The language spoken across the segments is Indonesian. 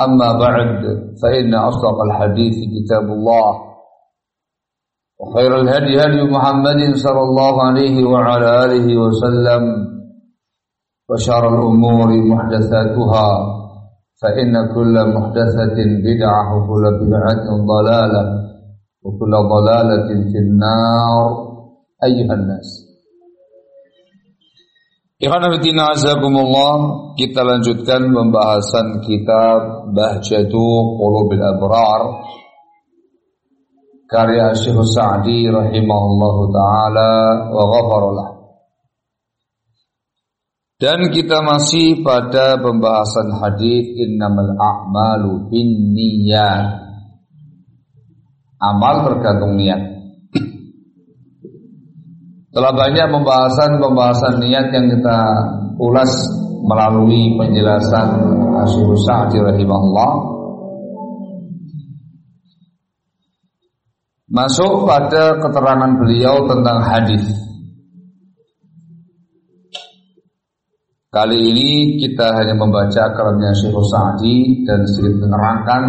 أما بعد فإن أصدق الحديث كتاب الله وخير الهدي هدي محمد صلى الله عليه وعلى آله وسلم وشر الأمور محدثاتها فإن كل محدثة بدعة وكل بدعة ضلالة وكل ضلالة في النار. أيها الناس Ikhwanafidina azakumullah Kita lanjutkan pembahasan kitab Bahjatu Qulubil Abrar. Karya Syekh Sa'di rahimahullahu ta'ala Wa ghafarullah Dan kita masih pada pembahasan hadis Innamal a'malu bin niyat Amal tergantung niat telah banyak pembahasan-pembahasan niat yang kita ulas melalui penjelasan Asyur Sa'di rahimahullah. Masuk pada keterangan beliau tentang hadis. Kali ini kita hanya membaca kalamnya Syekh Sa'di dan sedikit menerangkan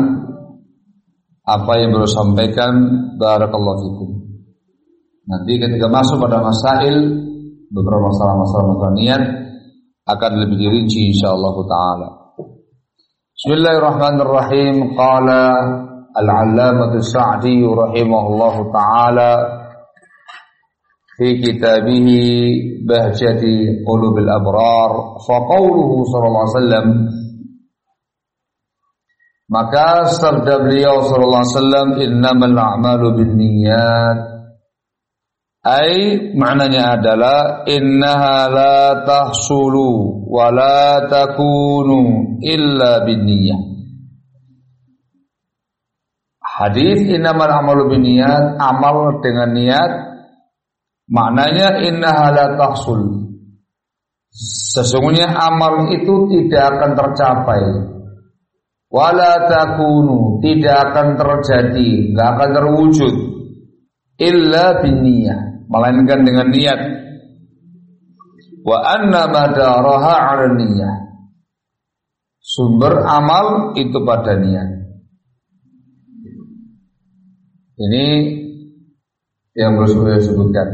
apa yang beliau sampaikan barakallahu fikum. Nanti ketika masuk pada masail beberapa masalah-masalah niat akan lebih dirinci insyaallah taala. Bismillahirrahmanirrahim. Qala al-'allamah Sa'di rahimahullahu taala fi kitabih Bahjati Qulubil Abrar fa qawluhu sallallahu alaihi wasallam maka sabda beliau sallallahu alaihi wasallam innamal a'malu binniyat Ai maknanya adalah innaha la tahsulu wa la takunu illa binniyah. Hadis innamal amalu binniyat, amal dengan niat maknanya innaha la tahsul. Sesungguhnya amal itu tidak akan tercapai. Wala takunu, tidak akan terjadi, tidak akan terwujud illa binniyah melainkan dengan niat. Wa anna madaraha 'ala niyyah. Sumber amal itu pada niat. Ini yang harus saya sebutkan.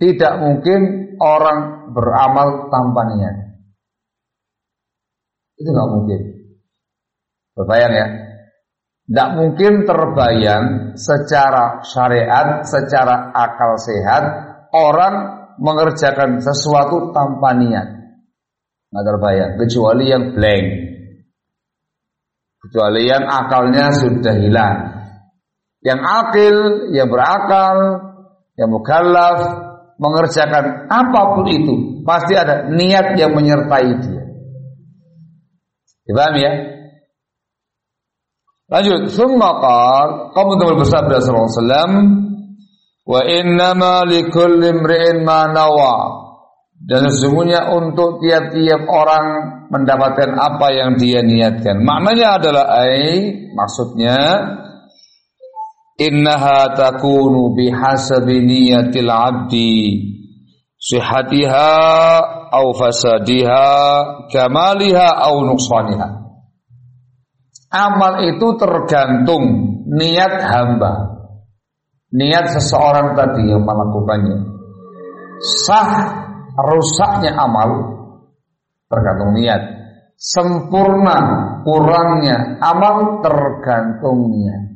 Tidak mungkin orang beramal tanpa niat. Itu nggak mungkin. Berbayang ya. Tidak mungkin terbayang secara syariat, secara akal sehat orang mengerjakan sesuatu tanpa niat. Nggak terbayang, kecuali yang blank. Kecuali yang akalnya sudah hilang. Yang akil, yang berakal, yang mukallaf, mengerjakan apa pun itu pasti ada niat yang menyertai dia. Dipahami ya? Lanjut, summa qal, telah bersabda sallallahu alaihi wasallam, wa innama likulli imri'in ma nawa. Dan sesungguhnya untuk tiap-tiap orang mendapatkan apa yang dia niatkan. Maknanya adalah ai maksudnya innaha takunu bihasabi niyatil abdi sihatiha au fasadiha kamaliha au nuqsaniha amal itu tergantung niat hamba niat seseorang tadi yang melakukannya sah rusaknya amal tergantung niat sempurna kurangnya amal tergantung niat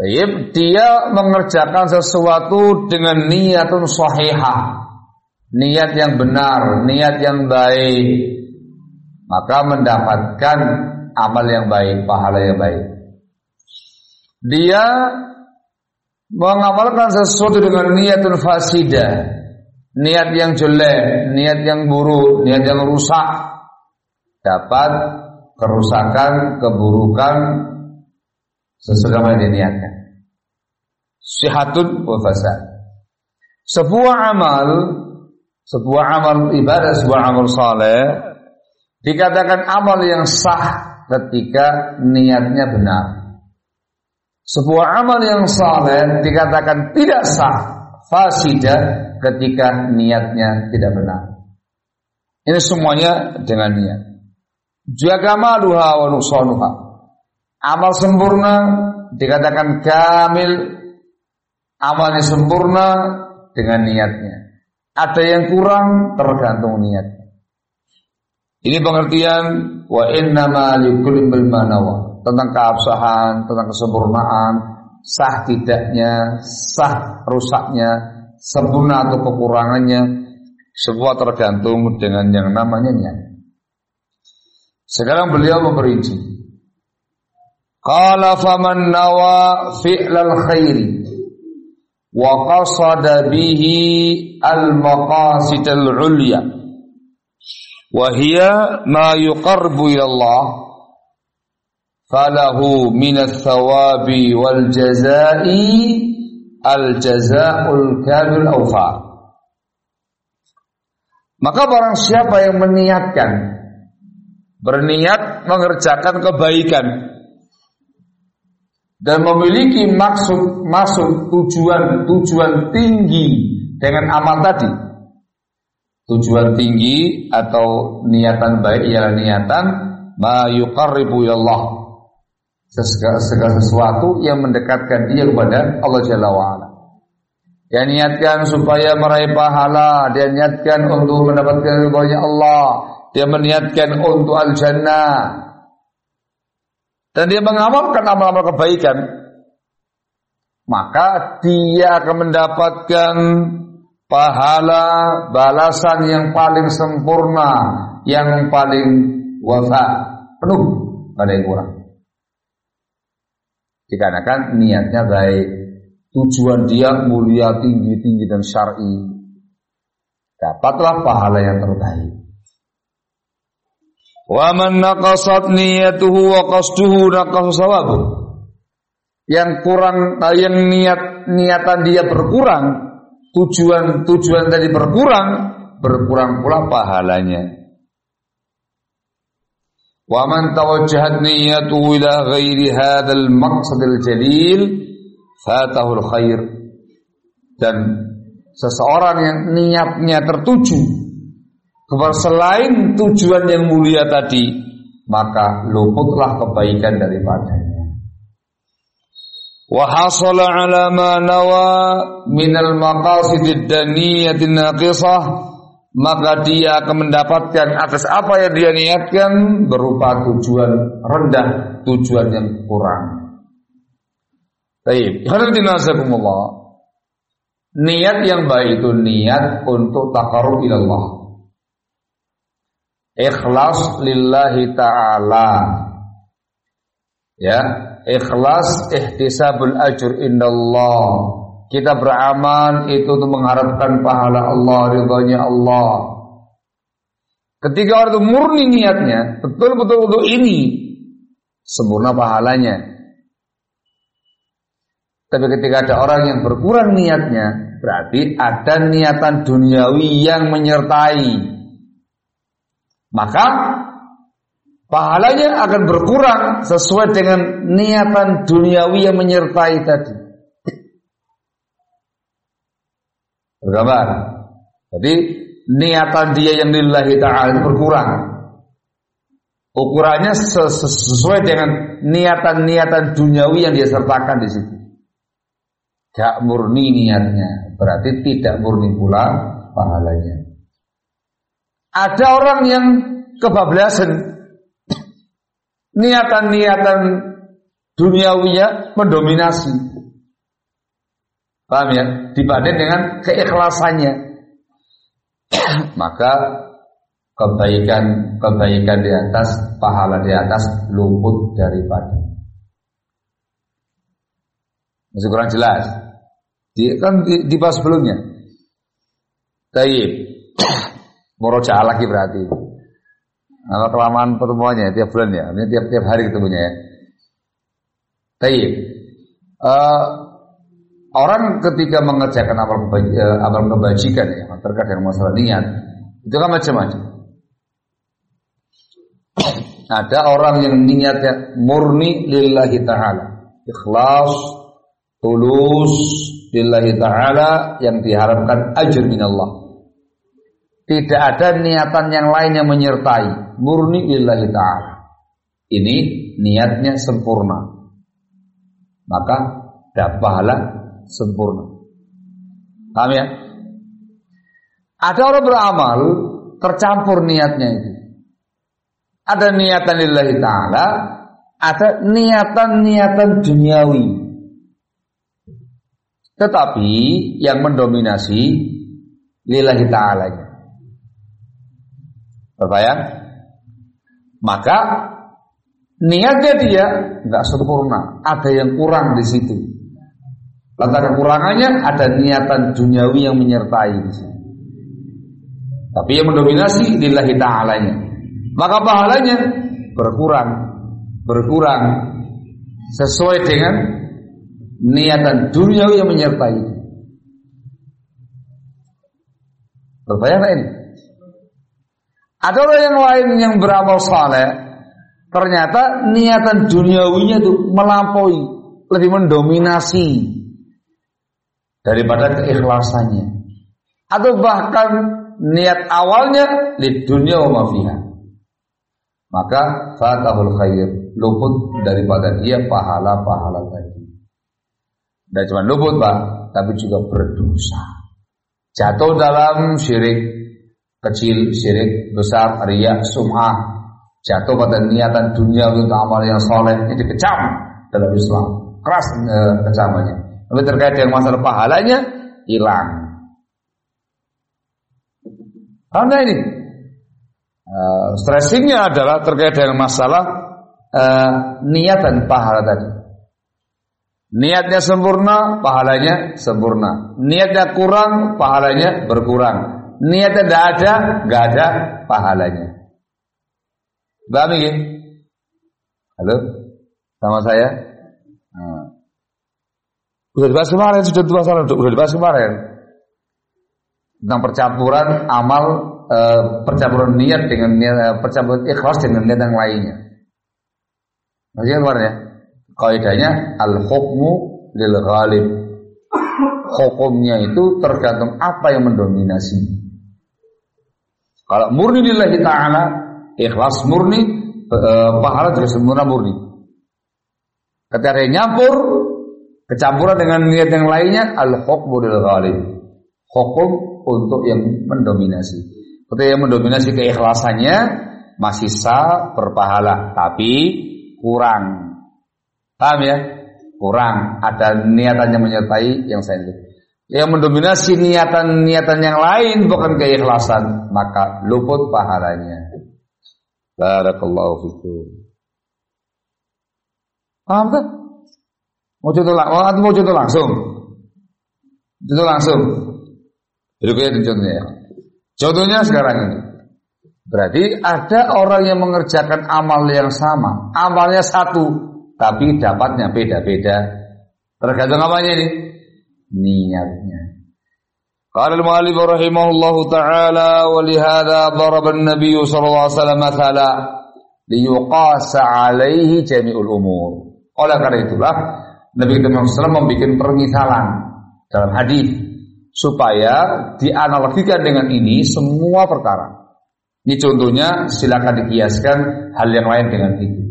Baik, dia mengerjakan sesuatu dengan niatun sahihah. Niat yang benar, niat yang baik. Maka mendapatkan amal yang baik, pahala yang baik. Dia mengamalkan sesuatu dengan niatun fasidah. Niat yang jelek, niat yang buruk, niat yang rusak. Dapat kerusakan, keburukan, sesuai yang diniatkan. Sihatun wa fasad. Sebuah amal, sebuah amal ibadah, sebuah amal saleh dikatakan amal yang sah ketika niatnya benar. Sebuah amal yang saleh dikatakan tidak sah, fasidah ketika niatnya tidak benar. Ini semuanya dengan niat. Jaga maluha wa nusanuha. Amal sempurna dikatakan kamil, amalnya sempurna dengan niatnya. Ada yang kurang tergantung niat. Ini pengertian wa inna ma likulli manawa tentang keabsahan, tentang kesempurnaan, sah tidaknya, sah rusaknya, sempurna atau kekurangannya, semua tergantung dengan yang namanya niat. Sekarang beliau memperinci Qala faman nawa fi'lal khairi wa qasada bihi al maqasid al ulya wa hiya ma yuqarbu ila Allah falahu min thawabi wal jazai al jazaul kamil awfa maka barang siapa yang meniatkan berniat mengerjakan kebaikan dan memiliki maksud maksud tujuan tujuan tinggi dengan amal tadi tujuan tinggi atau niatan baik ialah niatan ma yuqarribu Allah. Segala, sesuatu yang mendekatkan dia kepada Allah Jalla wa'ala. Dia niatkan supaya meraih pahala dia niatkan untuk mendapatkan ridhonya Allah dia meniatkan untuk al-jannah. Dan dia mengamalkan amal-amal kebaikan, maka dia akan mendapatkan pahala balasan yang paling sempurna, yang paling wafa, penuh, pada yang kurang. Dikarenakan niatnya baik, tujuan dia mulia tinggi-tinggi dan syar'i. Dapatlah pahala yang terbaik. Wa man naqasat niyatuhu wa qasduhu naqasa sawabu. Yang kurang yang niat niatan dia berkurang, tujuan tujuan tadi berkurang, berkurang pula pahalanya. Wa man tawajjahat niyatuhu ila ghairi hadzal maqsadil jalil fatahul khair. Dan seseorang yang niatnya tertuju kepada selain tujuan yang mulia tadi, maka luputlah kebaikan daripadanya. Ala ma nawa min al maqasid daniyatin naqisah maka dia akan mendapatkan atas apa yang dia niatkan berupa tujuan rendah, tujuan yang kurang. Baik, hadirin Niat yang baik itu niat untuk takarub ilallah. Ikhlas lillahi ta'ala. Ya ikhlas ihtisabul ajr indallah Kita beramal itu untuk mengharapkan pahala Allah, ridhonya Allah. Ketika orang itu murni niatnya, betul-betul untuk ini, sempurna pahalanya. Tapi ketika ada orang yang berkurang niatnya, berarti ada niatan duniawi yang menyertai. Maka pahalanya akan berkurang sesuai dengan niatan duniawi yang menyertai tadi. Bergambar. Jadi niatan dia yang lillahi ta'ala itu berkurang. Ukurannya sesuai dengan niatan-niatan duniawi yang dia sertakan di situ. Gak murni niatnya, berarti tidak murni pula pahalanya. Ada orang yang kebablasan niatan-niatan duniawinya mendominasi. Paham ya? Dibanding dengan keikhlasannya. Maka kebaikan kebaikan di atas pahala di atas luput daripada. Masih kurang jelas. Di, kan di, di sebelumnya. Taib. Moroja lagi berarti. Apa kelamaan pertemuannya tiap bulan ya? Ini tiap tiap hari ketemunya ya. Taib. Uh, Orang ketika mengerjakan amal kebajikan, eh, amal kebajikan ya, dengan masalah niat, itu kan macam-macam. Ada orang yang niatnya murni lillahi ta'ala. Ikhlas, tulus, lillahi ta'ala yang diharapkan ajr minallah. Tidak ada niatan yang lain yang menyertai. Murni lillahi ta'ala. Ini niatnya sempurna. Maka dapat pahala sempurna. Paham ya? Ada orang beramal tercampur niatnya itu. Ada niatan lillahi ta'ala, ada niatan-niatan duniawi. Tetapi yang mendominasi lillahi ta'ala. Berbayang? Maka niatnya dia nggak sempurna, ada yang kurang di situ. Lantaran kekurangannya ada niatan duniawi yang menyertai. Tapi yang mendominasi lillahi ta'alanya. Maka pahalanya berkurang, berkurang sesuai dengan niatan duniawi yang menyertai. Berbayang ini? Ada orang yang lain yang beramal saleh, ternyata niatan duniawinya itu melampaui, lebih mendominasi daripada keikhlasannya. Atau bahkan niat awalnya di dunia wa fiha. Maka fatahul khair luput daripada dia pahala-pahala tadi. Dan cuma luput pak tapi juga berdosa. Jatuh dalam syirik kecil syirik besar riya sum'ah jatuh pada niatan dunia untuk amal yang soleh ini dikecam dalam Islam keras eh, kecamannya tapi terkait dengan masalah pahalanya hilang. Karena ini uh, stressingnya adalah terkait dengan masalah uh, niat dan pahala tadi. Niatnya sempurna, pahalanya sempurna. Niatnya kurang, pahalanya berkurang. Niatnya tidak ada, nggak ada pahalanya. Ya? Halo, sama saya? Sudah dibahas kemarin, sudah dibahas kemarin, sudah dibahas kemarin tentang percampuran amal, e, percampuran niat dengan niat, e, percampuran ikhlas dengan niat yang lainnya. Masih kemarin ya? Kaidahnya al hukmu lil ghalib. Hukumnya itu tergantung apa yang mendominasi. Kalau murni lillahi ta'ala, ikhlas murni, e, pahala juga sempurna murni. Ketika nyampur, Kecampuran dengan niat yang lainnya al-hukmu lil ghalib. Hukum untuk yang mendominasi. Ketika yang mendominasi keikhlasannya masih sah berpahala, tapi kurang. Paham ya? Kurang. Ada niatan yang menyertai yang saya Yang mendominasi niatan-niatan yang lain bukan keikhlasan, maka luput pahalanya. Barakallahu fikum. Paham tak? Mau contoh, oh, mau contoh langsung. Itu langsung. Itu contohnya. Contohnya sekarang ini. Berarti ada orang yang mengerjakan amal yang sama, amalnya satu, tapi dapatnya beda-beda. Tergantung apanya ini? Niatnya. قال المؤلف رحمه الله تعالى ولهذا ضرب النبي صلى الله عليه وسلم مثلا ليقاس عليه جميع الأمور oleh karena itulah Nabi kita SAW membuat permisalan dalam hadis supaya dianalogikan dengan ini semua perkara. Ini contohnya silakan dikiaskan hal yang lain dengan itu.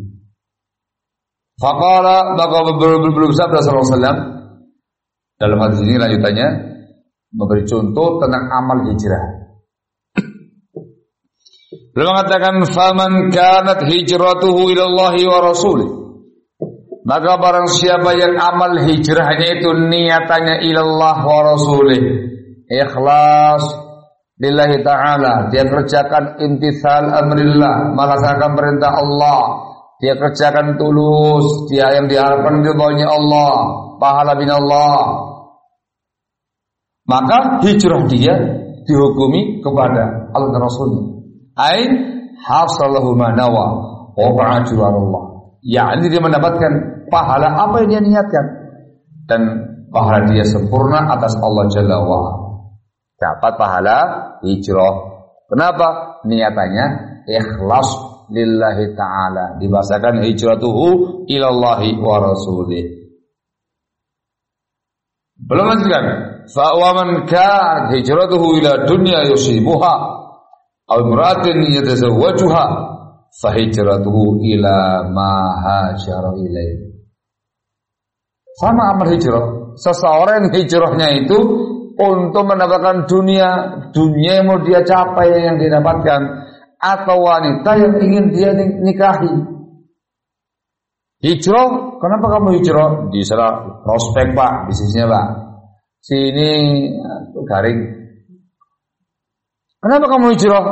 Faqala maka belum sabda sallallahu dalam hadis ini lanjutannya memberi contoh tentang amal hijrah. Beliau mengatakan faman kanat hijratuhu ila Allah wa rasulih. Maka barang siapa yang amal hijrahnya itu niatannya ilallah wa rasulih. Ikhlas lillahi ta'ala. Dia kerjakan intisal amrillah. Melaksanakan perintah Allah. Dia kerjakan tulus. Dia yang diharapkan ridhonya Allah. Pahala bin Allah maka hijrah dia dihukumi kepada Allah dan Rasulnya. Ain hasalahu manawa wa Allah. Ya ini dia mendapatkan pahala apa yang dia niatkan. Dan pahala dia sempurna atas Allah Jalla wa dapat pahala hijrah. Kenapa? Niatannya ikhlas lillahi taala. Dibahasakan hijratuhu ilallahi wa rasulih belum lanjutkan fa wa man kan hijratuhu ila dunya yusibuha aw imra'atin yatazawwajuha fa hijratuhu ila ma hajara ilaihi sama amal hijrah. Seseorang hijrahnya itu untuk mendapatkan dunia, dunia yang mau dia capai yang didapatkan atau wanita yang ingin dia nikahi. Hijrah, kenapa kamu hijrah? Di sana prospek pak, bisnisnya pak. Sini tuh garing. Kenapa kamu hijrah?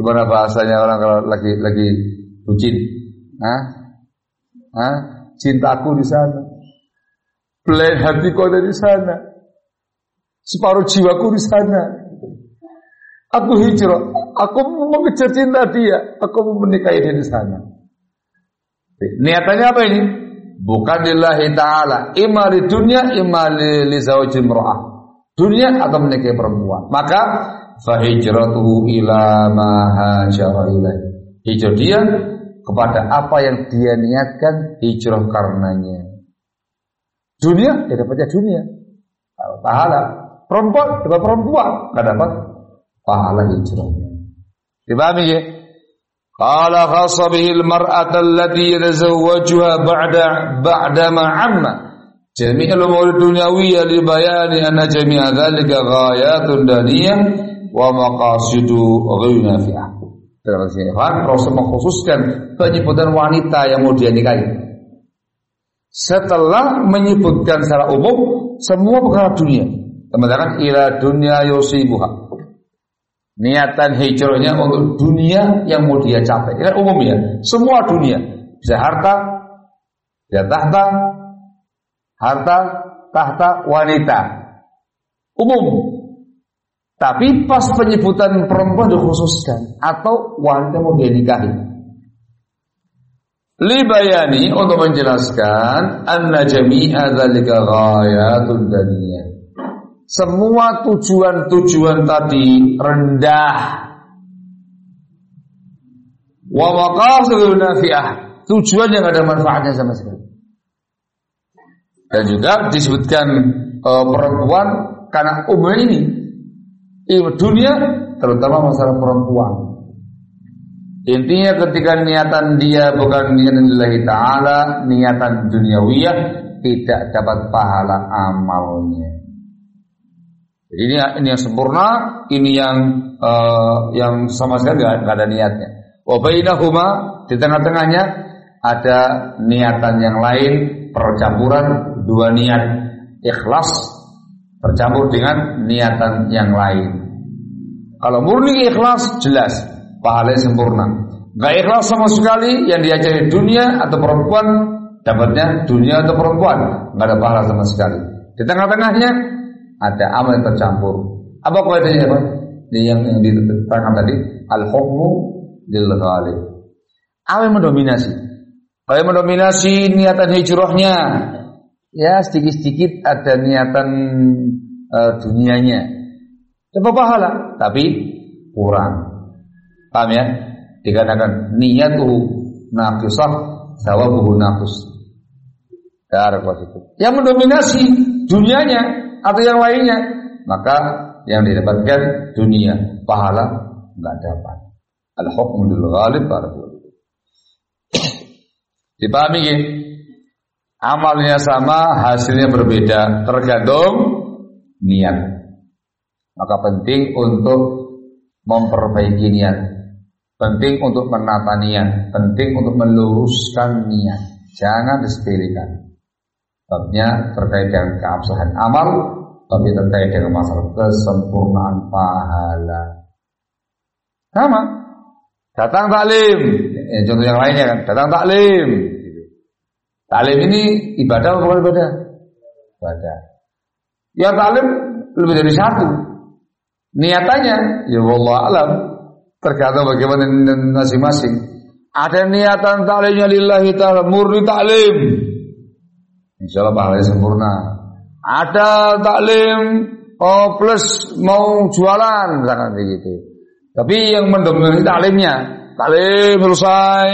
Gimana bahasanya orang kalau lagi lagi bucin? Hah? Hah? cintaku di sana. Belain hatiku ada di sana. Separuh jiwaku di sana. Aku hijrah. Aku mengejar cinta dia. Aku mau menikahi dia di sana. Niatannya apa ini? Bukan lillahi ta'ala. Ima di dunia, ima li zawjim ro'ah. Dunia atau menikahi perempuan. Maka fahijratuhu ila ma hajara Hijrah dia kepada apa yang dia niatkan hijrah karenanya. Dunia, ya dapatnya dunia. Pahala. Perempuan, dapat perempuan. Nggak dapat pahala hijrahnya. Dipahami ya? Allati yatazawwajuha ba'da ba'da ma 'amma jami' al-umur dunyawiyya li bayani anna jami'a dhalika ghayatun daniyah wa maqasidu ghayna fi'ah. Dalam sini Rasul mengkhususkan penyebutan wanita yang mau dia nikahi. Setelah menyebutkan secara umum semua perkara dunia, teman-teman ila dunia yusibuha. Niatan hijrahnya untuk dunia yang mau dia capai. Ini kan umum ya, semua dunia. Bisa harta, ya tahta, harta, tahta, wanita. Umum, tapi pas penyebutan perempuan dikhususkan atau wanita mau dia nikahi. Libayani untuk menjelaskan anna jami'a dzalika ghayatun daniyah. Semua tujuan-tujuan tadi rendah. Wa maqasidun nafi'ah. Tujuan yang ada manfaatnya sama sekali. Dan juga disebutkan uh, perempuan karena umum ini dunia terutama masalah perempuan. Intinya ketika niatan dia bukan niatan lillahi ta'ala Niatan duniawiyah Tidak dapat pahala amalnya Ini, ini yang sempurna Ini yang uh, yang sama sekali tidak ada niatnya Wabainahuma Di tengah-tengahnya Ada niatan yang lain Percampuran dua niat Ikhlas Bercampur dengan niatan yang lain kalau murni ikhlas jelas pahala sempurna. Gak ikhlas sama sekali yang diajari dunia atau perempuan dapatnya dunia atau perempuan nggak ada pahala sama sekali. Di tengah-tengahnya ada amal tercampur. Apa kaidahnya Pak? Yang, yang diterangkan tadi, al-hukmu lil ghalib. Apa yang mendominasi? Yang mendominasi niatan hijrahnya? Ya sedikit-sedikit ada niatan uh, dunianya. Coba pahala, tapi kurang. Paham ya? Dikatakan niyatuhu naqisah, sawabuhu naqis. itu. Yang mendominasi dunianya atau yang lainnya, maka yang didapatkan dunia, pahala enggak dapat. Al-hukmu lil ghalib. Dipahami ya? Amalnya sama, hasilnya berbeda, tergantung niat. Maka penting untuk memperbaiki niat. Penting untuk menata niat, penting untuk meluruskan niat. Jangan disepelekan. Sebabnya terkait dengan keabsahan amal, tapi terkait dengan masalah kesempurnaan pahala. Sama. Datang taklim, eh, contoh yang lainnya kan, datang taklim. Taklim ini ibadah atau bukan ibadah? Ibadah. Ya taklim lebih dari satu. Niatannya, ya Allah alam, tergantung bagaimana masing-masing. Ada niatan taklimnya lillahi ta'ala, murni taklim. Insya Allah pahalanya sempurna. Ada taklim oh plus mau jualan misalkan begitu. Tapi yang mendominasi taklimnya, taklim selesai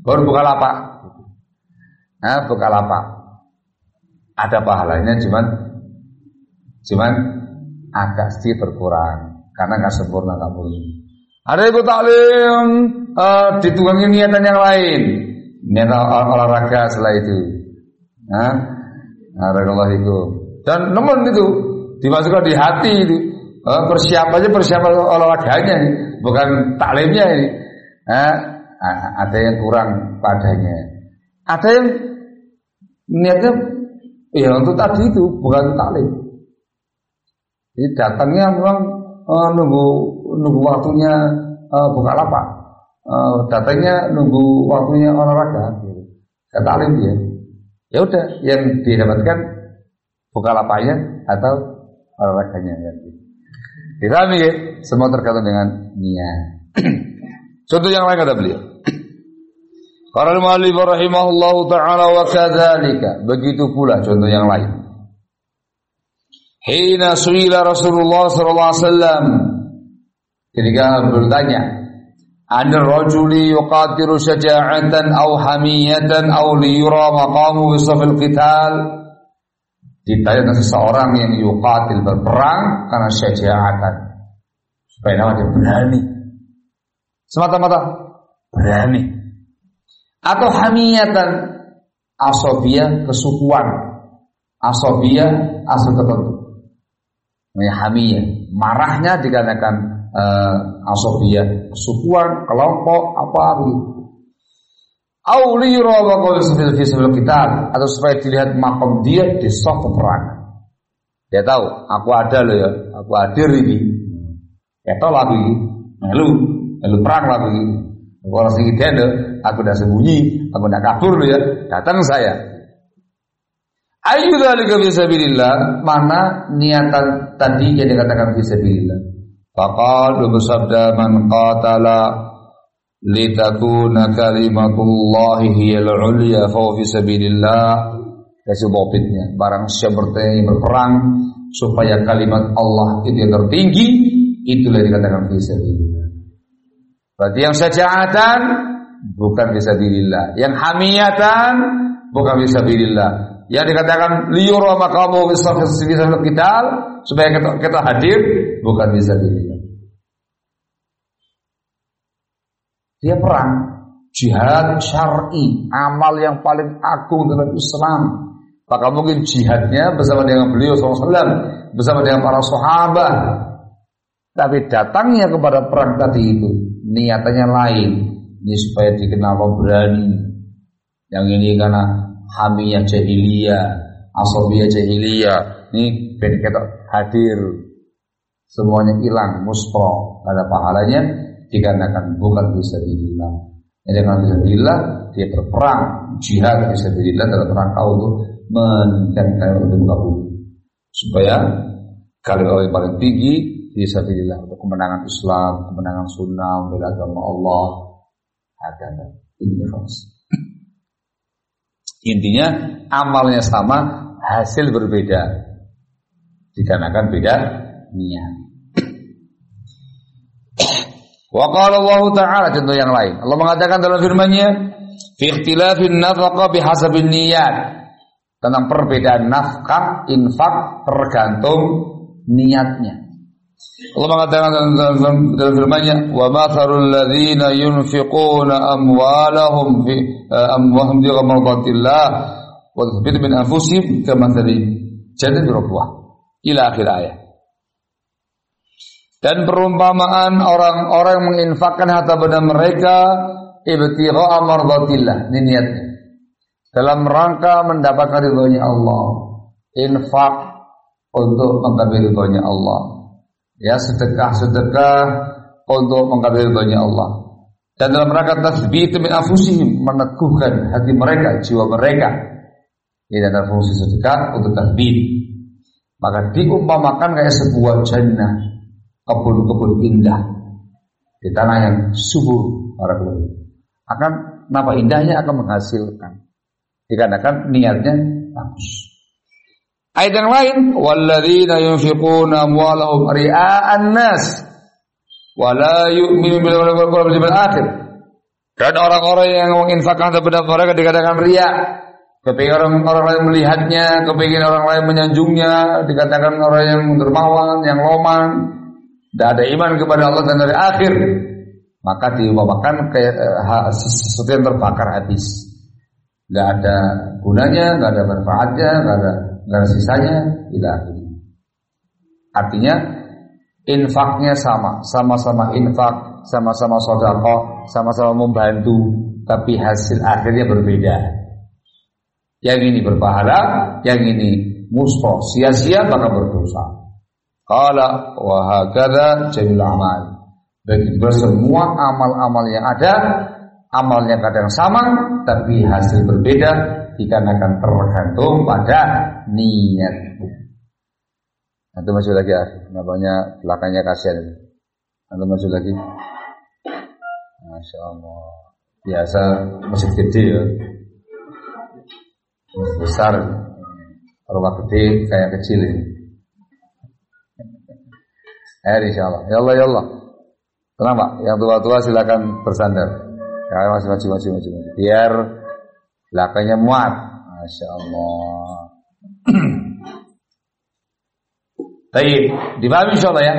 baru buka lapak. Nah, buka lapak. Ada pahalanya cuman cuman agak sedikit berkurang karena nggak sempurna taklim. Ada ibu taklim uh, ditunggangi niatan yang lain, niat ol olahraga setelah itu. Nah, Allah itu. Dan namun itu dimasukkan di hati itu. Uh, persiapannya persiapan olahraganya, bukan taklimnya ini. Nah, ada yang kurang padanya. Ada yang niatnya ya untuk tadi itu bukan taklim. Jadi datangnya memang uh, nunggu nunggu waktunya uh, buka lapak. Uh, datangnya nunggu waktunya olahraga. Kata dia. Ya udah, yang didapatkan buka lapaknya atau olahraganya. Ya. Dipahami ya? Semua tergantung dengan niat. Contoh yang lain kata beliau. Qala al-mu'allif rahimahullahu taala wa. Begitu pula contoh yang lain. Hina suila Rasulullah sallallahu alaihi wasallam ketika bertanya Ada rajuli yuqatiru syaja'atan aw hamiyatan aw liyura maqamu fi safil qital. Ditanya tentang seseorang yang yuqatil berperang karena syaja'atan. Supaya namanya berani. Semata-mata berani. Atau hamiyatan asobia kesukuan. Asobia asal tertentu. Hamiyah. Marahnya dikarenakan uh, asobiyah, kesukuan, kelompok, apa begitu. Aulira wa qul kita atau supaya dilihat makom dia di soft peperangan. Dia tahu, aku ada loh ya, aku hadir ini. Ya tahu lagi, melu, melu perang lagi. Aku orang sing aku udah sembunyi, aku udah kabur loh ya, datang saya. Ayu dzalika fisabilillah, mana niatan tadi yang dikatakan fisabilillah. Faqal bersabda man qatala litakuna kalimatullahi hiyal ulya fa fisabilillah. Kasih bobitnya, barang siapa berperang supaya kalimat Allah itu yang tertinggi, itulah dikatakan fisabilillah. Berarti yang saja'atan bukan fisabilillah, yang hamiyatan bukan fisabilillah yang dikatakan liyura maqamu bisa kita supaya kita, kita hadir bukan bisa dilihat. Dia perang jihad syar'i, amal yang paling agung dalam Islam. Maka mungkin jihadnya bersama dengan beliau SAW, bersama dengan para sahabat. Tapi datangnya kepada perang tadi itu niatannya lain. Ini supaya dikenal berani. Yang ini karena hamiyah jahiliyah, asabiyah jahiliyah. Ini ben kita hadir. Semuanya hilang, muspro, ada pahalanya dikarenakan bukan bisa dihilang. Jadi dengan bisa dihilang, dia berperang, jihad bisa dihilang dalam rangka untuk meningkatkan untuk muka bumi. supaya kalau yang paling tinggi bisa dilihat untuk kemenangan Islam, kemenangan sunnah, membela agama Allah. Agama ini ikhlas. Intinya amalnya sama, hasil berbeda. Dikarenakan beda niat. Wa qala Allah Ta'ala contoh yang lain. Allah mengatakan dalam firman-Nya, "Fi ikhtilafin nafaqah bihasabin niyat." Tentang perbedaan nafkah, infak tergantung niatnya. Allah mengatakan dalam, firman-Nya, "Wa matharul ladzina yunfiquna amwalahum fi uh, amwalahum fi ghamadatillah wa tathbit min anfusihim kamathali jannatin rabwah." Ila akhir ayat. Dan perumpamaan orang-orang menginfakkan harta benda mereka ibtigha'a mardatillah, ini niatnya. Dalam rangka mendapatkan ridhonya Allah. Infak untuk mengkabil ridhonya Allah. Ya, sedekah-sedekah untuk mengkabil ridhonya Allah. Dan dalam rangka tasbih min anfusihim meneguhkan hati mereka, jiwa mereka. Ini adalah fungsi sedekah untuk tasbih. Maka diumpamakan kayak sebuah jannah kebun-kebun indah di tanah yang subur para keluarga. Akan nama indahnya akan menghasilkan dikarenakan niatnya bagus. Ayat yang lain, walladzina yunfiquna amwalahum ria'an nas wa la yu'minu bil akhir. Dan orang-orang yang menginfakkan benda mereka dikatakan ria. Kepingin orang, orang lain melihatnya, kepingin orang lain menyanjungnya, dikatakan orang yang dermawan, yang loman, tidak ada iman kepada Allah dan dari akhir, maka diumpamakan kayak uh, sesuatu yang terbakar habis. Tidak ada gunanya, tidak ada manfaatnya, tidak ada, tidak ada sisanya, tidak. Artinya infaknya sama, sama-sama infak, sama-sama sodako, sama-sama membantu, tapi hasil akhirnya berbeda. Yang ini berpahala, yang ini musto, sia-sia maka berdosa. Qala wa hakadha jamil amal. Bagi semua amal-amal yang ada, amalnya kadang sama, tapi hasil berbeda dikarenakan tergantung pada niat. Nanti masuk lagi ya, namanya belakangnya kasihan. Nanti masuk lagi. Masya Allah. Biasa masjid gede ya. Besar. Rumah gede kayak kecil ini. Eh, insya Allah. Ya Allah, ya Allah. Tenang Pak, yang tua-tua silakan bersandar. Ya, masih maju, maju, maju, maju. Biar belakangnya muat. Masya Allah. Baik, dipahami insya Allah ya.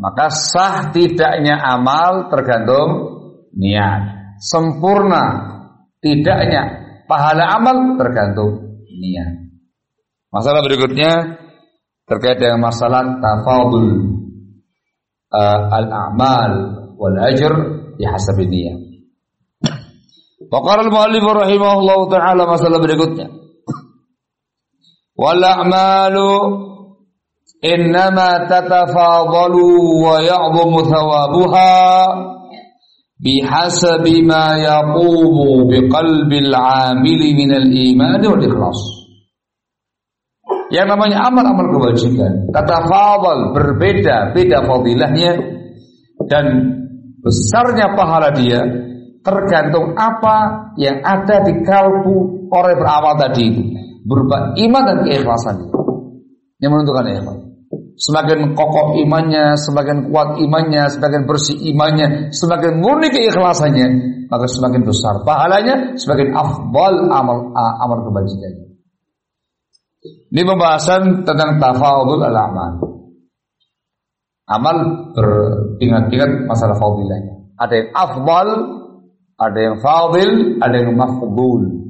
Maka sah tidaknya amal tergantung niat. Sempurna tidaknya pahala amal tergantung niat. Masalah berikutnya terkait dengan masalah tafadul uh, al-a'mal wal ajr bihasabi niyyah. Waqala al-muallif rahimahullahu taala masalah berikutnya. Wal a'malu innama tatafadalu wa ya'dhamu thawabuha ma yaqumu biqalbil 'amili min al-iman wal ikhlas. Yang namanya amal-amal kewajiban, kata fadal berbeda, beda fadilahnya. Dan besarnya pahala dia tergantung apa yang ada di kalbu orang beramal tadi berupa iman dan keikhlasan. Yang menentukan iman. Semakin kokoh imannya, semakin kuat imannya, semakin bersih imannya, semakin murni keikhlasannya, maka semakin besar pahalanya, semakin afdal amal amal kebajikannya. Ini pembahasan tentang tafadul al-amal. Amal bertingkat-tingkat masalah fadilahnya. Ada yang afdal, ada yang fadil, ada yang mafdul.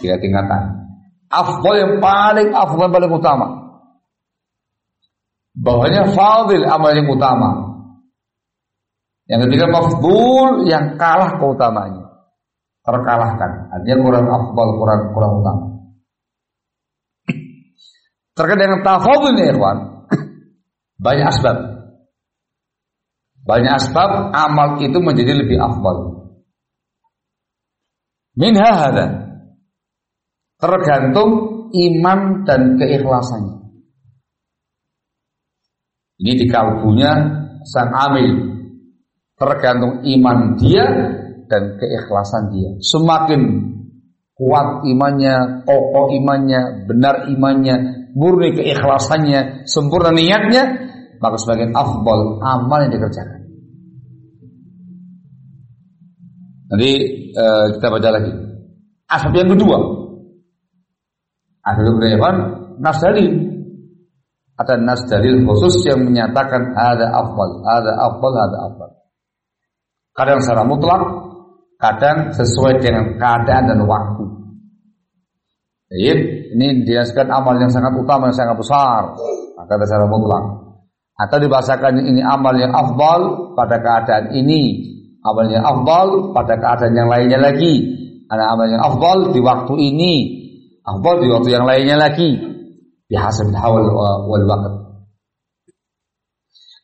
Tiga tingkatan. Afdal yang paling afdal paling utama. Bahwanya fadil amal yang utama. Yang ketiga mafdul yang kalah keutamanya. Terkalahkan. Artinya kurang afdal, kurang kurang utama. Terkait dengan tafadul ini ikhwan, banyak asbab. Banyak asbab amal itu menjadi lebih afdal. Minha hadha. Tergantung iman dan keikhlasannya. Ini di kalbunya sang amil. Tergantung iman dia dan keikhlasan dia. Semakin kuat imannya, kokoh imannya, benar imannya, murni keikhlasannya, sempurna niatnya, maka semakin afdal amal yang dikerjakan. Nanti uh, kita baca lagi. Asbab yang kedua. Asbab yang kedua nas dalil. Ada nas dalil khusus yang menyatakan ada afdal, ada afdal, ada afdal. Kadang secara mutlak, kadang sesuai dengan keadaan dan waktu. Jadi, ini dijelaskan amal yang sangat utama, yang sangat besar. Maka secara mutlak. Atau dibahasakan ini amal yang afdal pada keadaan ini amal yang afdal pada keadaan yang lainnya lagi. Ada amal yang afdal di waktu ini, afdal di waktu yang lainnya lagi. Bihasab hawal wal waqt.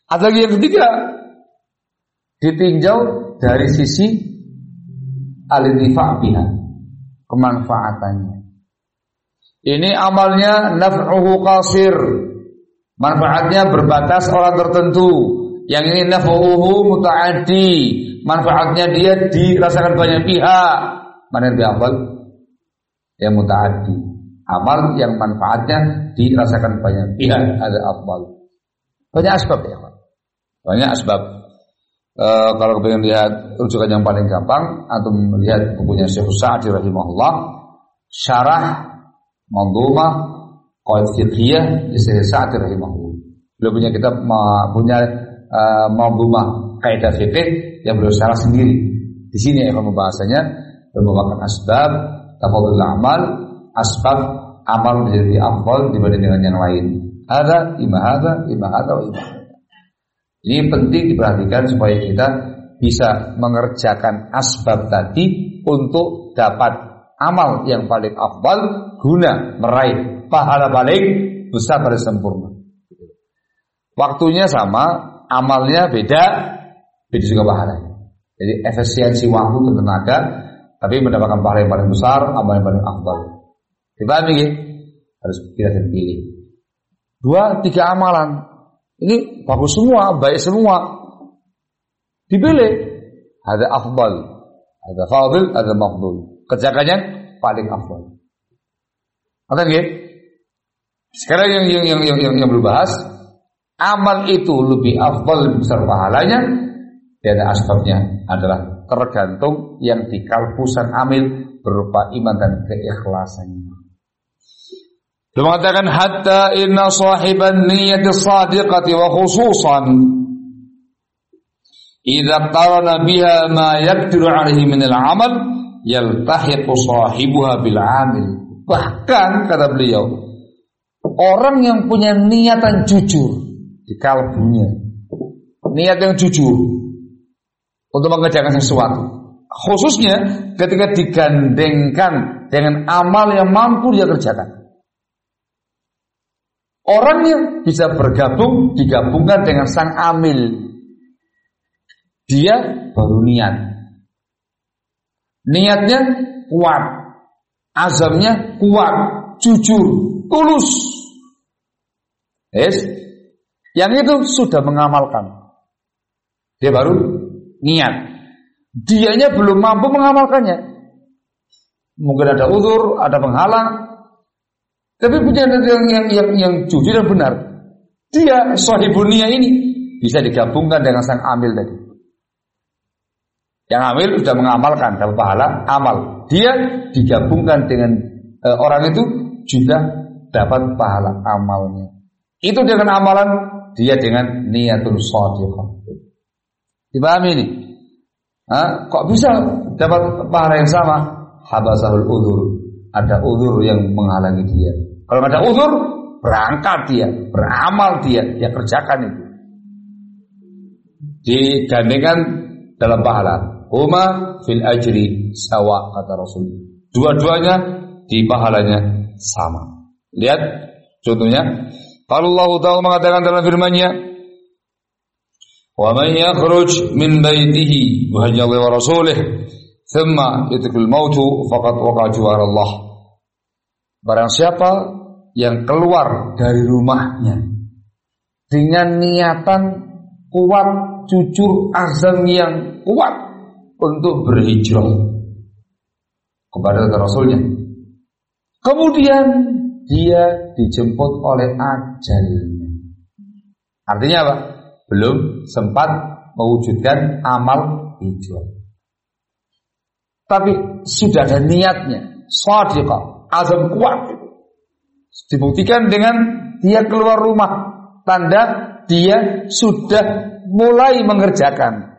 Ada yang ketiga ditinjau dari sisi al-intifa' kemanfaatannya. Ini amalnya naf'uhu qasir. Manfaatnya berbatas orang tertentu. Yang ini naf'uhu muta'addi manfaatnya dia dirasakan banyak pihak. Mana yang lebih? Yang mutaaddi. Amal yang manfaatnya dirasakan banyak pihak ada afdal. Banyak asbab ya, Pak. Banyak asbab. E, kalau ingin lihat rujukan yang paling gampang atau melihat bukunya Syekh Sa'di rahimahullah syarah manzumah qaid fiqhiyah Syekh Sa'di rahimahullah. Beliau punya kitab punya uh, manzumah kaidah fikih yang beliau salah sendiri. Di sini yang membahasanya merupakan asbab tafadhul amal, asbab amal menjadi afdal dibanding dengan yang lain. Ada imah ada, imah ada, imah Ini penting diperhatikan supaya kita bisa mengerjakan asbab tadi untuk dapat amal yang paling afdal guna meraih pahala paling besar pada sempurna. Waktunya sama, amalnya beda, itu juga pahalanya. Jadi efisiensi waktu dan tenaga, tapi mendapatkan pahala yang paling besar, amal yang paling afdal. Dipahami ya? Harus kita pilih. Dua, tiga amalan. Ini bagus semua, baik semua. Dipilih. Ada afdal. Ada fadil, ada mafdul. Kerjakannya paling afdal. Ada ya? Sekarang yang yang yang yang yang, yang berbahas amal itu lebih afdal lebih besar pahalanya dan asbabnya adalah tergantung yang di kalbusan amil berupa iman dan keikhlasannya. Dia mengatakan hatta inna sahiban niyati sadiqati wa khususan idza qarana biha ma yaqdiru alaihi min al-amal yaltahiqu sahibuha bil amil. Bahkan kata beliau, orang yang punya niatan jujur di kalbunya, niat yang jujur untuk mengerjakan sesuatu. Khususnya ketika digandengkan dengan amal yang mampu dia kerjakan. Orang yang bisa bergabung digabungkan dengan sang amil. Dia baru niat. Niatnya kuat. Azamnya kuat, jujur, tulus. Yes. Yang itu sudah mengamalkan. Dia baru niat. Dianya belum mampu mengamalkannya. Mungkin ada udur, ada penghalang. Tapi punya yang yang yang, yang jujur dan benar. Dia sahibunia ini bisa digabungkan dengan sang amil tadi. Yang amil sudah mengamalkan dapat pahala amal. Dia digabungkan dengan e, orang itu juga dapat pahala amalnya. Itu dengan amalan dia dengan niatul shadiqah. Dipahami ini? Hah? Kok bisa dapat pahala yang sama? Habasahul udur. Ada udur yang menghalangi dia. Kalau ada udur, berangkat dia, beramal dia, dia kerjakan itu. Digandengkan dalam pahala. Huma fil ajri sawa kata Rasul. Dua-duanya di pahalanya sama. Lihat contohnya. Kalau Allah Taala mengatakan dalam firman-Nya, ومن يخرج من بيته وهج الله ورسوله ثم يدرك الموت فقد وقع جوار الله Barang siapa yang keluar dari rumahnya dengan niatan kuat, jujur, azam yang kuat untuk berhijrah kepada Rasulnya. Kemudian dia dijemput oleh ajalnya. Artinya apa? Belum sempat mewujudkan amal hijrah. Tapi sudah ada niatnya, sadiqah, azam kuat itu. Dibuktikan dengan dia keluar rumah, tanda dia sudah mulai mengerjakan.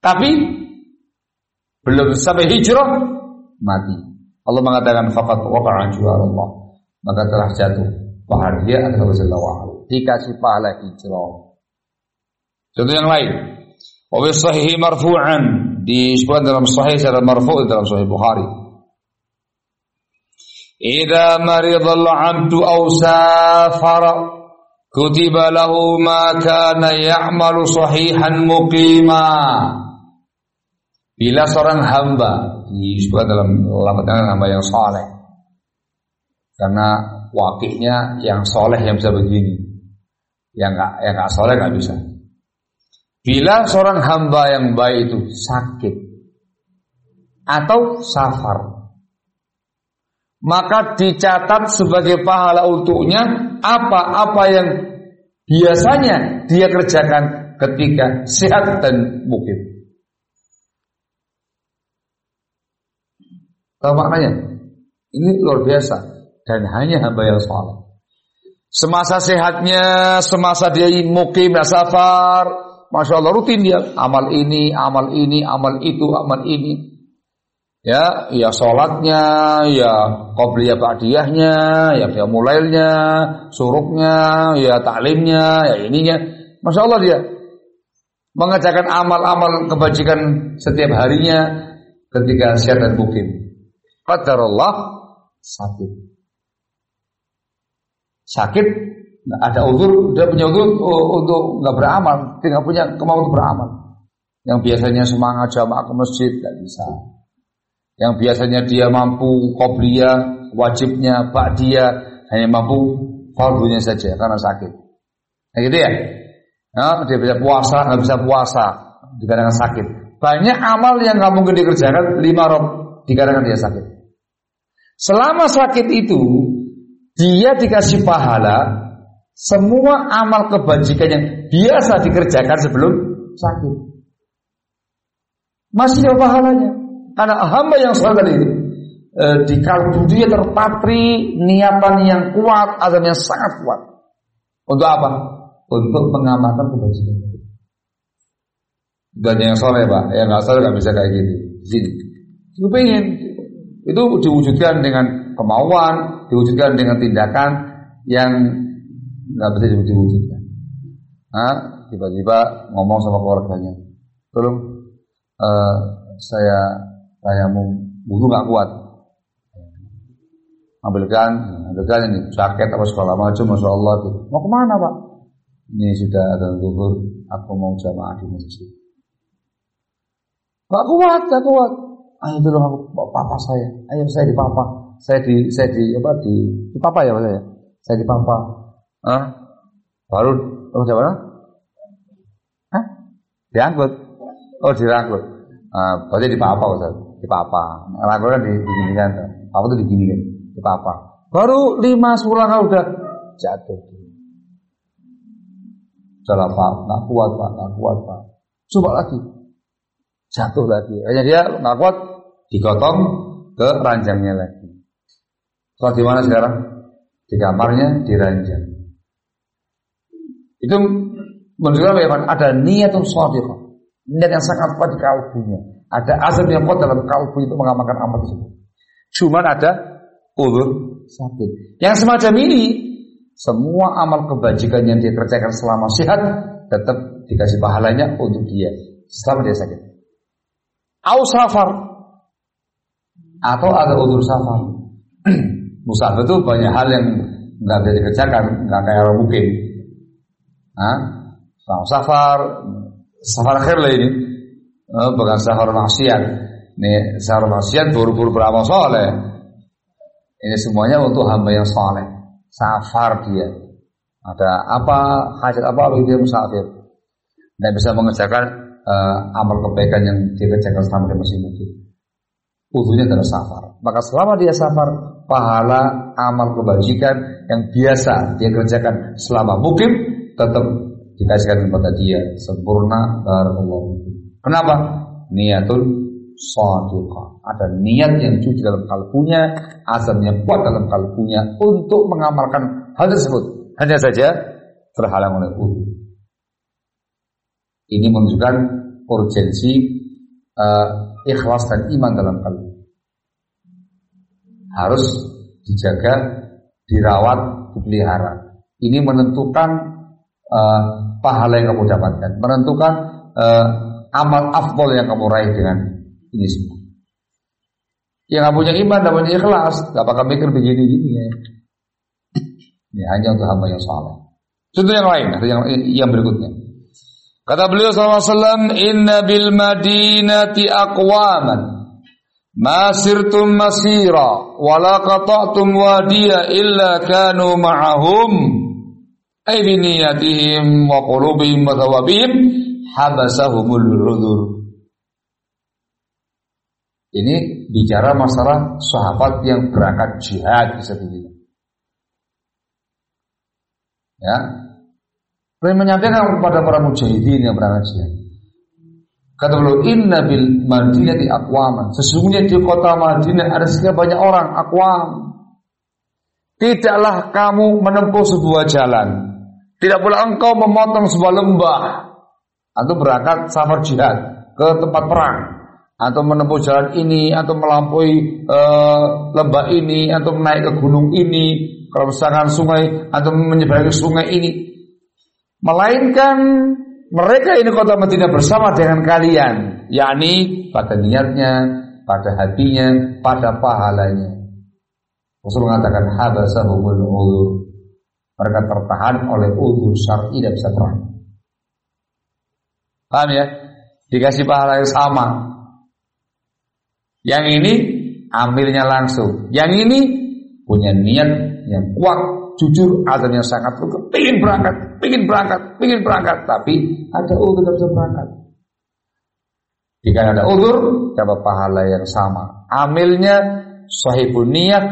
Tapi belum sampai hijrah mati. Allah mengatakan waqa'a Allah. Maka telah jatuh pahala dia adalah dikasih pahala hijrah. Contoh yang lain. Wa sahih marfu'an disebutkan dalam sahih secara marfu' dalam sahih Bukhari. Idza marida al-'abdu aw safara kutiba lahu ma kana ya'malu sahihan muqima. Bila seorang hamba disebutkan dalam lafaznya hamba yang saleh. Karena wakilnya yang soleh yang bisa begini, yang nggak yang nggak soleh nggak bisa. Bila seorang hamba yang baik itu sakit atau safar, maka dicatat sebagai pahala untuknya apa-apa yang biasanya dia kerjakan ketika sehat dan mungkin. Tahu maknanya? Ini luar biasa dan hanya hamba yang soleh. Semasa sehatnya, semasa dia mukim safar, Masya Allah rutin dia amal ini, amal ini, amal itu, amal ini. Ya, ya sholatnya, ya qobliyah ba'diyahnya, ya ya mulailnya, suruknya, ya taklimnya, ya ininya. Masya Allah dia mengerjakan amal-amal kebajikan setiap harinya ketika sehat dan mukim. Allah sakit. Sakit Nah, ada uzur, dia punya uzur untuk nggak beramal, tidak punya untuk beramal. Yang biasanya semangat jamaah ke masjid tidak bisa. Yang biasanya dia mampu qobliyah, wajibnya, dia hanya mampu fardunya saja karena sakit. Nah gitu ya. Nah, dia bisa puasa, nggak bisa puasa dikarenakan sakit. Banyak amal yang nggak mungkin dikerjakan lima rob dikarenakan dia sakit. Selama sakit itu dia dikasih pahala semua amal kebajikan yang biasa dikerjakan sebelum sakit. Masih ada pahalanya. Karena hamba yang ini e, di kalbu dia terpatri niatan yang kuat, azam yang sangat kuat. Untuk apa? Untuk mengamalkan kebajikan. Dan yang soleh pak, yang nggak soleh nggak bisa kayak gitu. Sini, gue pengen itu diwujudkan dengan kemauan, diwujudkan dengan tindakan yang nggak bisa diwujudkan. Nah, tiba-tiba ngomong sama keluarganya, tolong uh, saya saya mau butuh nggak kuat, ambilkan, ambilkan ini jaket apa segala macam, masya Allah. Gitu. Mau ke mana pak? Ini sudah ada zuhur, aku mau jamaah di masjid. Gak kuat, gak kuat. Ayo dulu aku papa saya, ayo saya di papa, saya di saya di apa di, di papa ya saya, saya di papa. Hah? Baru oh siapa? Hah? Diangkut. Oh dirangkut. Ah, berarti di papa Ustaz. Di papa. Rangkut kan di diginikan. Apa tuh diginikan? Di papa. Baru lima sebulan udah jatuh. Salah pak, nggak kuat pak, nggak kuat pak. Coba lagi, jatuh lagi. Hanya dia nggak kuat, digotong ke ranjangnya lagi. Kalau di mana sekarang? Di kamarnya, di ranjang. Itu menunjukkan bahwa ada niatun shadiqah. Niat yang sangat kuat di kalbunya. Ada azam yang kuat dalam kalbu itu mengamalkan amal tersebut. Cuman ada ulur sakit. Yang semacam ini semua amal kebajikan yang dia kerjakan selama sehat tetap dikasih pahalanya untuk dia selama dia sakit. Au safar atau ada ulur safar. Musafir itu banyak hal yang nggak bisa dikerjakan, nggak kayak orang mungkin. Hah? safar, safar akhir lah ini. Oh, bukan safar maksiat. Ini safar maksiat buru-buru beramal soleh. Ini semuanya untuk hamba yang soleh. Safar dia. Ada apa hajat apa bagi dia musafir. Tidak bisa mengerjakan uh, amal kebaikan yang dia kerjakan selama dia masih muda. Udunya adalah safar. Maka selama dia safar, pahala amal kebajikan yang biasa dia kerjakan selama mukim tetap dikasihkan kepada dia sempurna barakallahu Kenapa? Niatul shadiqah. Ada niat yang jujur dalam kalbunya, azamnya kuat dalam kalbunya untuk mengamalkan hal tersebut. Hanya saja terhalang oleh udur. Ini menunjukkan urgensi uh, ikhlas dan iman dalam kalbu. Harus dijaga, dirawat, dipelihara. Ini menentukan uh, pahala yang kamu dapatkan, menentukan uh, amal afdol yang kamu raih dengan ini semua. Yang nggak punya iman, dan punya ikhlas, gak bakal mikir begini-gini ya. Ini hanya untuk hamba yang saleh. Contoh yang lain, yang, yang berikutnya. Kata beliau SAW, Inna bil madinati aqwaman Ma sirtum masira Wala qata'tum wadiya illa kanu ma'ahum Ay biniyatihim wa qulubihim wa thawabihim Habasahumul udhur Ini bicara masalah sahabat yang berangkat jihad bisa dibilang Ya. Kemudian menyampaikan kepada para mujahidin yang berangkat jihad. Kata beliau, Inna bil Madinah di akwaman. Sesungguhnya di kota Madinah ada sekian banyak orang akwam. Tidaklah kamu menempuh sebuah jalan. Tidak pula engkau memotong sebuah lembah atau berangkat safar jihad ke tempat perang. Atau menempuh jalan ini atau melampaui uh, lembah ini atau naik ke gunung ini kalau misalkan sungai atau menyeberangi sungai ini. Melainkan mereka ini kota Madinah bersama dengan kalian. Yakni pada niatnya pada hatinya pada pahalanya. Rasul mengatakan habasahumul udur mereka tertahan oleh udur syar'i dan bisa perang paham ya dikasih pahala yang sama yang ini ambilnya langsung yang ini punya niat yang kuat, jujur, adanya sangat kuat, ingin berangkat, ingin berangkat, ingin berangkat, tapi ada udur tidak bisa berangkat. Jika ada udur, dapat pahala yang sama. Amilnya sahibun niat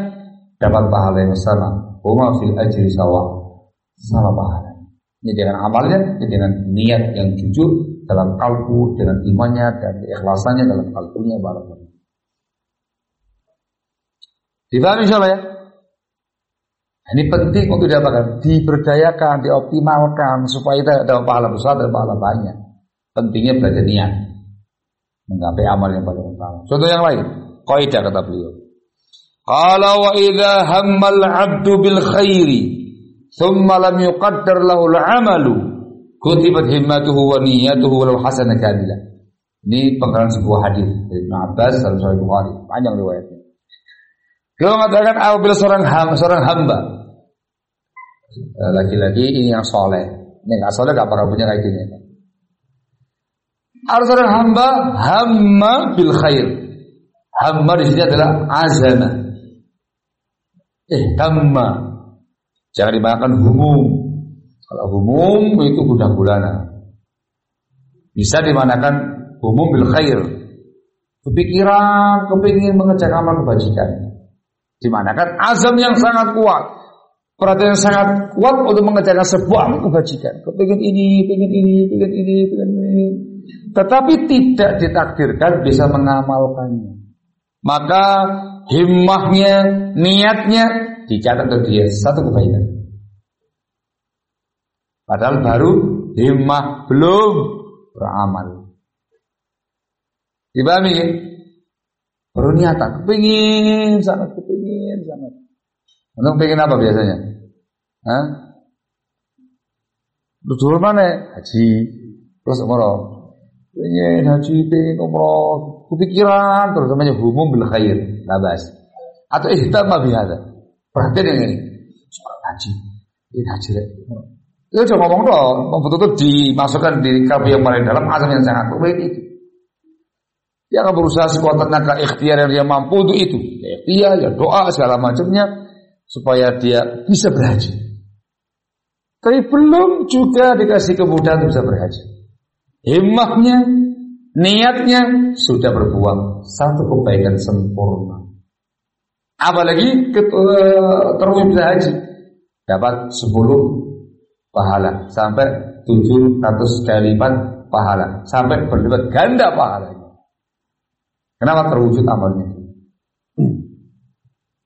dapat pahala yang sama. Huma fil ajri sawah. Sama pahala. Ini dengan amalnya, ini dengan niat yang jujur dalam kalbu, dengan imannya dan ikhlasannya dalam kalbunya. Barakallahu. Dipahami insyaallah ya? Ini penting untuk diapakan? Diberdayakan, dioptimalkan supaya kita ada pahala besar dan pahala banyak. Pentingnya belajar niat menggapai amal yang paling utama. Contoh yang lain, kaidah kata beliau. Qala wa idza hammal 'abdu bil khairi thumma lam yuqaddar lahu al-'amalu kutibat himmatuhu wa niyyatuhu walau hasanah kamilah. Ini penggalan sebuah hadis dari Ibnu Abbas dalam Sahih Bukhari, panjang riwayatnya. Beliau mengatakan apabila seorang hamba, seorang hamba laki-laki ini yang soleh, ini nggak soleh gak bakal punya kayak gini. Harus seorang hamba hamma bil khair. Hamba di sini adalah azama. Eh, hamma. Jangan dimakan humum. Kalau humum itu gudang gulana. Bisa dimanakan humum bil khair. Kepikiran, kepingin mengerjakan amal kebajikan. Di mana kan azam yang sangat kuat, perhatian yang sangat kuat untuk mengerjakan sebuah kebajikan. Kepingin ini, pingin ini, pingin ini, pingin ini. Tetapi tidak ditakdirkan bisa mengamalkannya. Maka himmahnya, niatnya dicatat untuk dia satu kebaikan. Padahal baru himmah belum beramal. Dibahami ya? Baru niatan, kepingin sangat kepingin sangat. Untung pengen apa biasanya? Hah? Dulu mana? Haji. Terus umroh. Pengen haji, pengen umroh. Kepikiran terus namanya humum bil khair. Labas. Atau ihtam bihada. Perhatian yang ini. Haji. Ini haji. Itu cuma ngomong dong. Betul-betul dimasukkan di kalbu yang paling dalam asam yang sangat baik itu. Dia akan berusaha sekuat tenaga ikhtiar yang dia mampu untuk itu. Ya ikhtiar, ya doa, segala macamnya. Supaya dia bisa berhaji. Tapi belum juga dikasih kemudahan bisa berhaji. Himmahnya, niatnya sudah berbuat satu kebaikan sempurna. Apalagi bisa haji dapat 10 pahala sampai 700 kali lipat pahala sampai berlipat ganda pahalanya. Kenapa terwujud amalnya?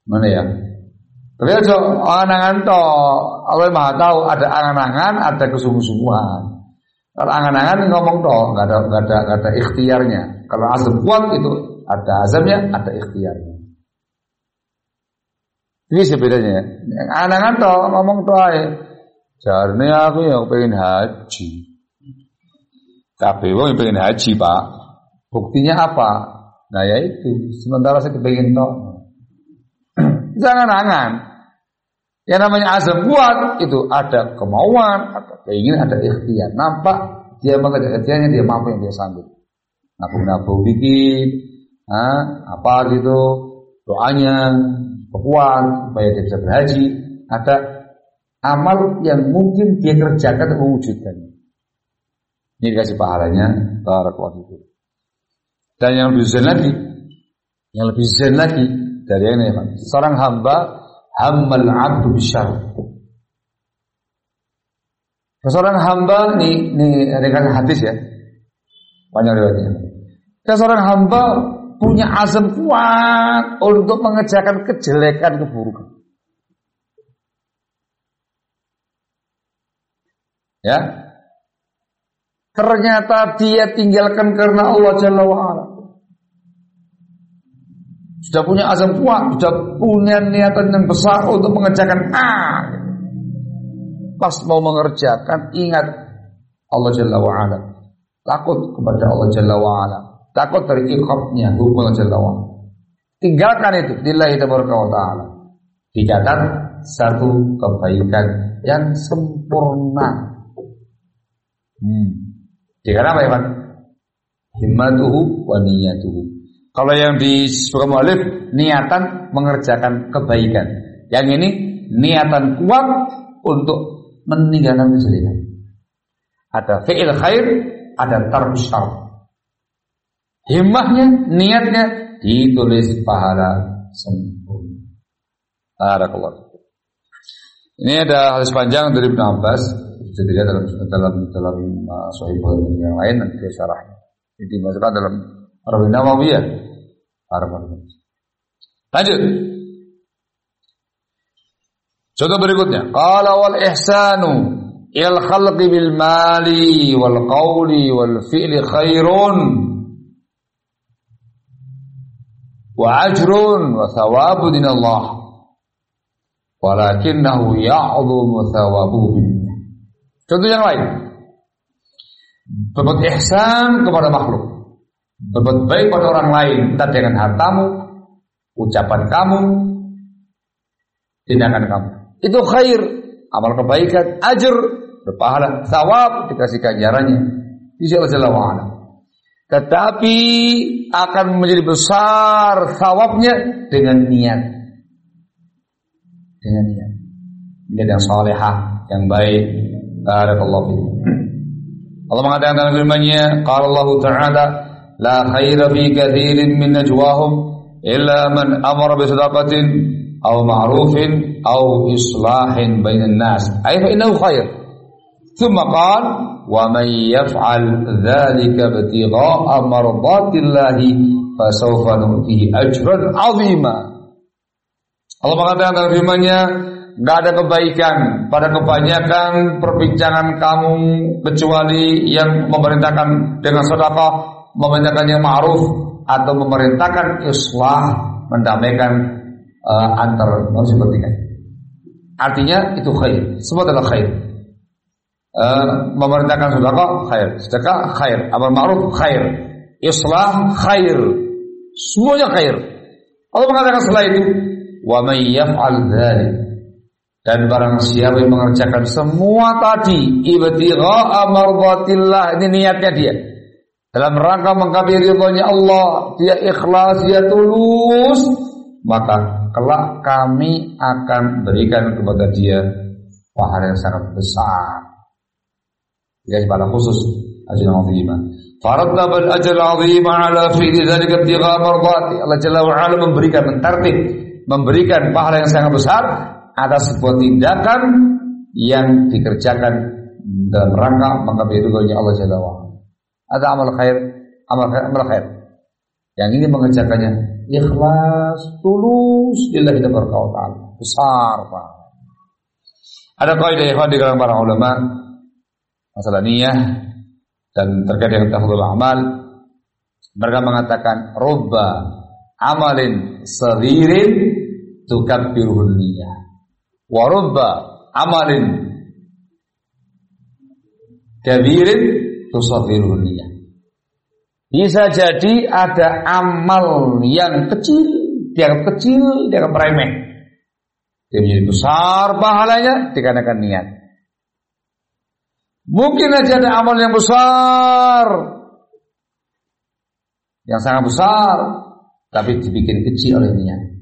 Mana ya? Tapi aja angan-angan toh, Allah Maha tahu ada angan-angan, ada kesungguh-sungguhan. Kalau angan-angan ngomong toh, nggak ada nggak ada nggak ada ikhtiarnya. Kalau azam kuat itu ada azamnya, ada ikhtiarnya. Ini sebedanya. Yang angan-angan toh ngomong toh. Jarne aku yang pengen haji. Tapi wong pengen haji pak. Buktinya apa? Nah ya itu. Sementara saya pengen toh. Jangan angan. Yang namanya azam kuat itu ada kemauan, ada keinginan, ada ikhtiar. Nampak dia mengerjakan ikhtiarnya dia mampu yang dia sanggup. Nabung-nabung dikit, apa gitu, doanya kuat supaya dia bisa berhaji. Ada amal yang mungkin dia kerjakan mewujudkannya. Ini dikasih pahalanya barakallahu itu. Dan yang lebih zen lagi, yang lebih zen lagi dari ini, seorang hamba hammal abdu bisyar. Seorang hamba nih nih rekan hadis ya. Banyak riwayatnya. Seorang hamba punya azam kuat untuk mengerjakan kejelekan keburukan. Ya. Ternyata dia tinggalkan karena Allah Jalla wa'ala. Sudah punya azam kuat, sudah punya niatan yang besar untuk mengerjakan A. Pas mau mengerjakan, ingat Allah Jalla wa'ala. Takut kepada Allah Jalla wa'ala. Takut dari ikhobnya, hukum Allah Jalla wa'ala. Tinggalkan itu, lillahi wa ta'ala. Dicatat satu kebaikan yang sempurna. Hmm. Dikatakan apa ya Pak? Himmatuhu wa niyatuhu. Kalau yang di mu'alif niatan mengerjakan kebaikan. Yang ini niatan kuat untuk meninggalkan kejelekan. Ada fi'il khair, ada tarbishar. Himmahnya, niatnya ditulis pahala sempurna. Ini ada hadis panjang dari Ibn Abbas. Bisa dilihat dalam dalam dalam uh, Sahih yang lain nanti syarahnya. Ini dimasukkan dalam Rawi Nawawiyah Lanjut. Contoh berikutnya. Qala wal ihsanu il khalqi bil mali wal qawli wal fi'li khairun wa ajrun wa thawabu din Allah walakinahu ya'dhumu thawabuhu Contoh yang lain. Berbuat ihsan kepada makhluk berbuat baik pada orang lain, entah dengan hartamu, ucapan kamu, tindakan kamu. Itu khair, amal kebaikan, ajar, berpahala, sawab, dikasih ganjarannya. Tetapi akan menjadi besar sawabnya dengan niat. Dengan niat. Niat yang salehah, yang baik. Barakallahu fiikum. Allah mengatakan dalam firman-Nya, qala Allah Ta'ala, la khaira fi katsirin min najwahum illa man amara bi sadaqatin aw ma'rufin aw islahin bainan nas. Ay fa innahu khair. Thumma qala wa man yaf'al dhalika ibtigha'a mardatillahi fasawfa nu'tihi ajran 'azima. Allah mengatakan dalam firman-Nya, Gak ada kebaikan. Pada kebanyakan perbincangan kamu kecuali yang memerintahkan dengan sedekah memerintahkan yang ma'ruf atau memerintahkan islah mendamaikan uh, antar manusia bertiga. Artinya itu khair, semua adalah khair. Uh, memerintahkan sedekah khair, sedekah khair, amal ma'ruf khair, islah khair, semuanya khair. Allah mengatakan setelah itu, wa may yaf'al dzalik dan barang siapa yang mengerjakan semua tadi ibtigha amardatillah ini niatnya dia dalam rangka mengkapi ridhonya Allah, dia ikhlas, dia tulus, maka kelak kami akan berikan kepada dia pahala yang sangat besar. Ya, pada khusus ajr azimah. Faradna bil ajr azimah ala fi'li dzalika ibtigha mardati. Allah memberikan mentartib, memberikan pahala yang sangat besar atas sebuah tindakan yang dikerjakan dalam rangka mengkapai ridhonya Allah Jalla wa. Ada amal khair, amal khair, amal khair. Yang ini mengerjakannya ikhlas, tulus lillahi taala. Besar, Pak. Ada kaidah ikhwan di kalangan para ulama masalah niat dan terkait dengan tafdhul amal. Mereka mengatakan rubba amalin saghirin tukabbiruhun niyah. Wa rubba amalin kabirin tusafirul niyah. Bisa jadi ada amal yang kecil, dianggap kecil, dianggap remeh. Dia menjadi besar pahalanya dikarenakan niat. Mungkin aja ada amal yang besar, yang sangat besar, tapi dibikin kecil oleh niat.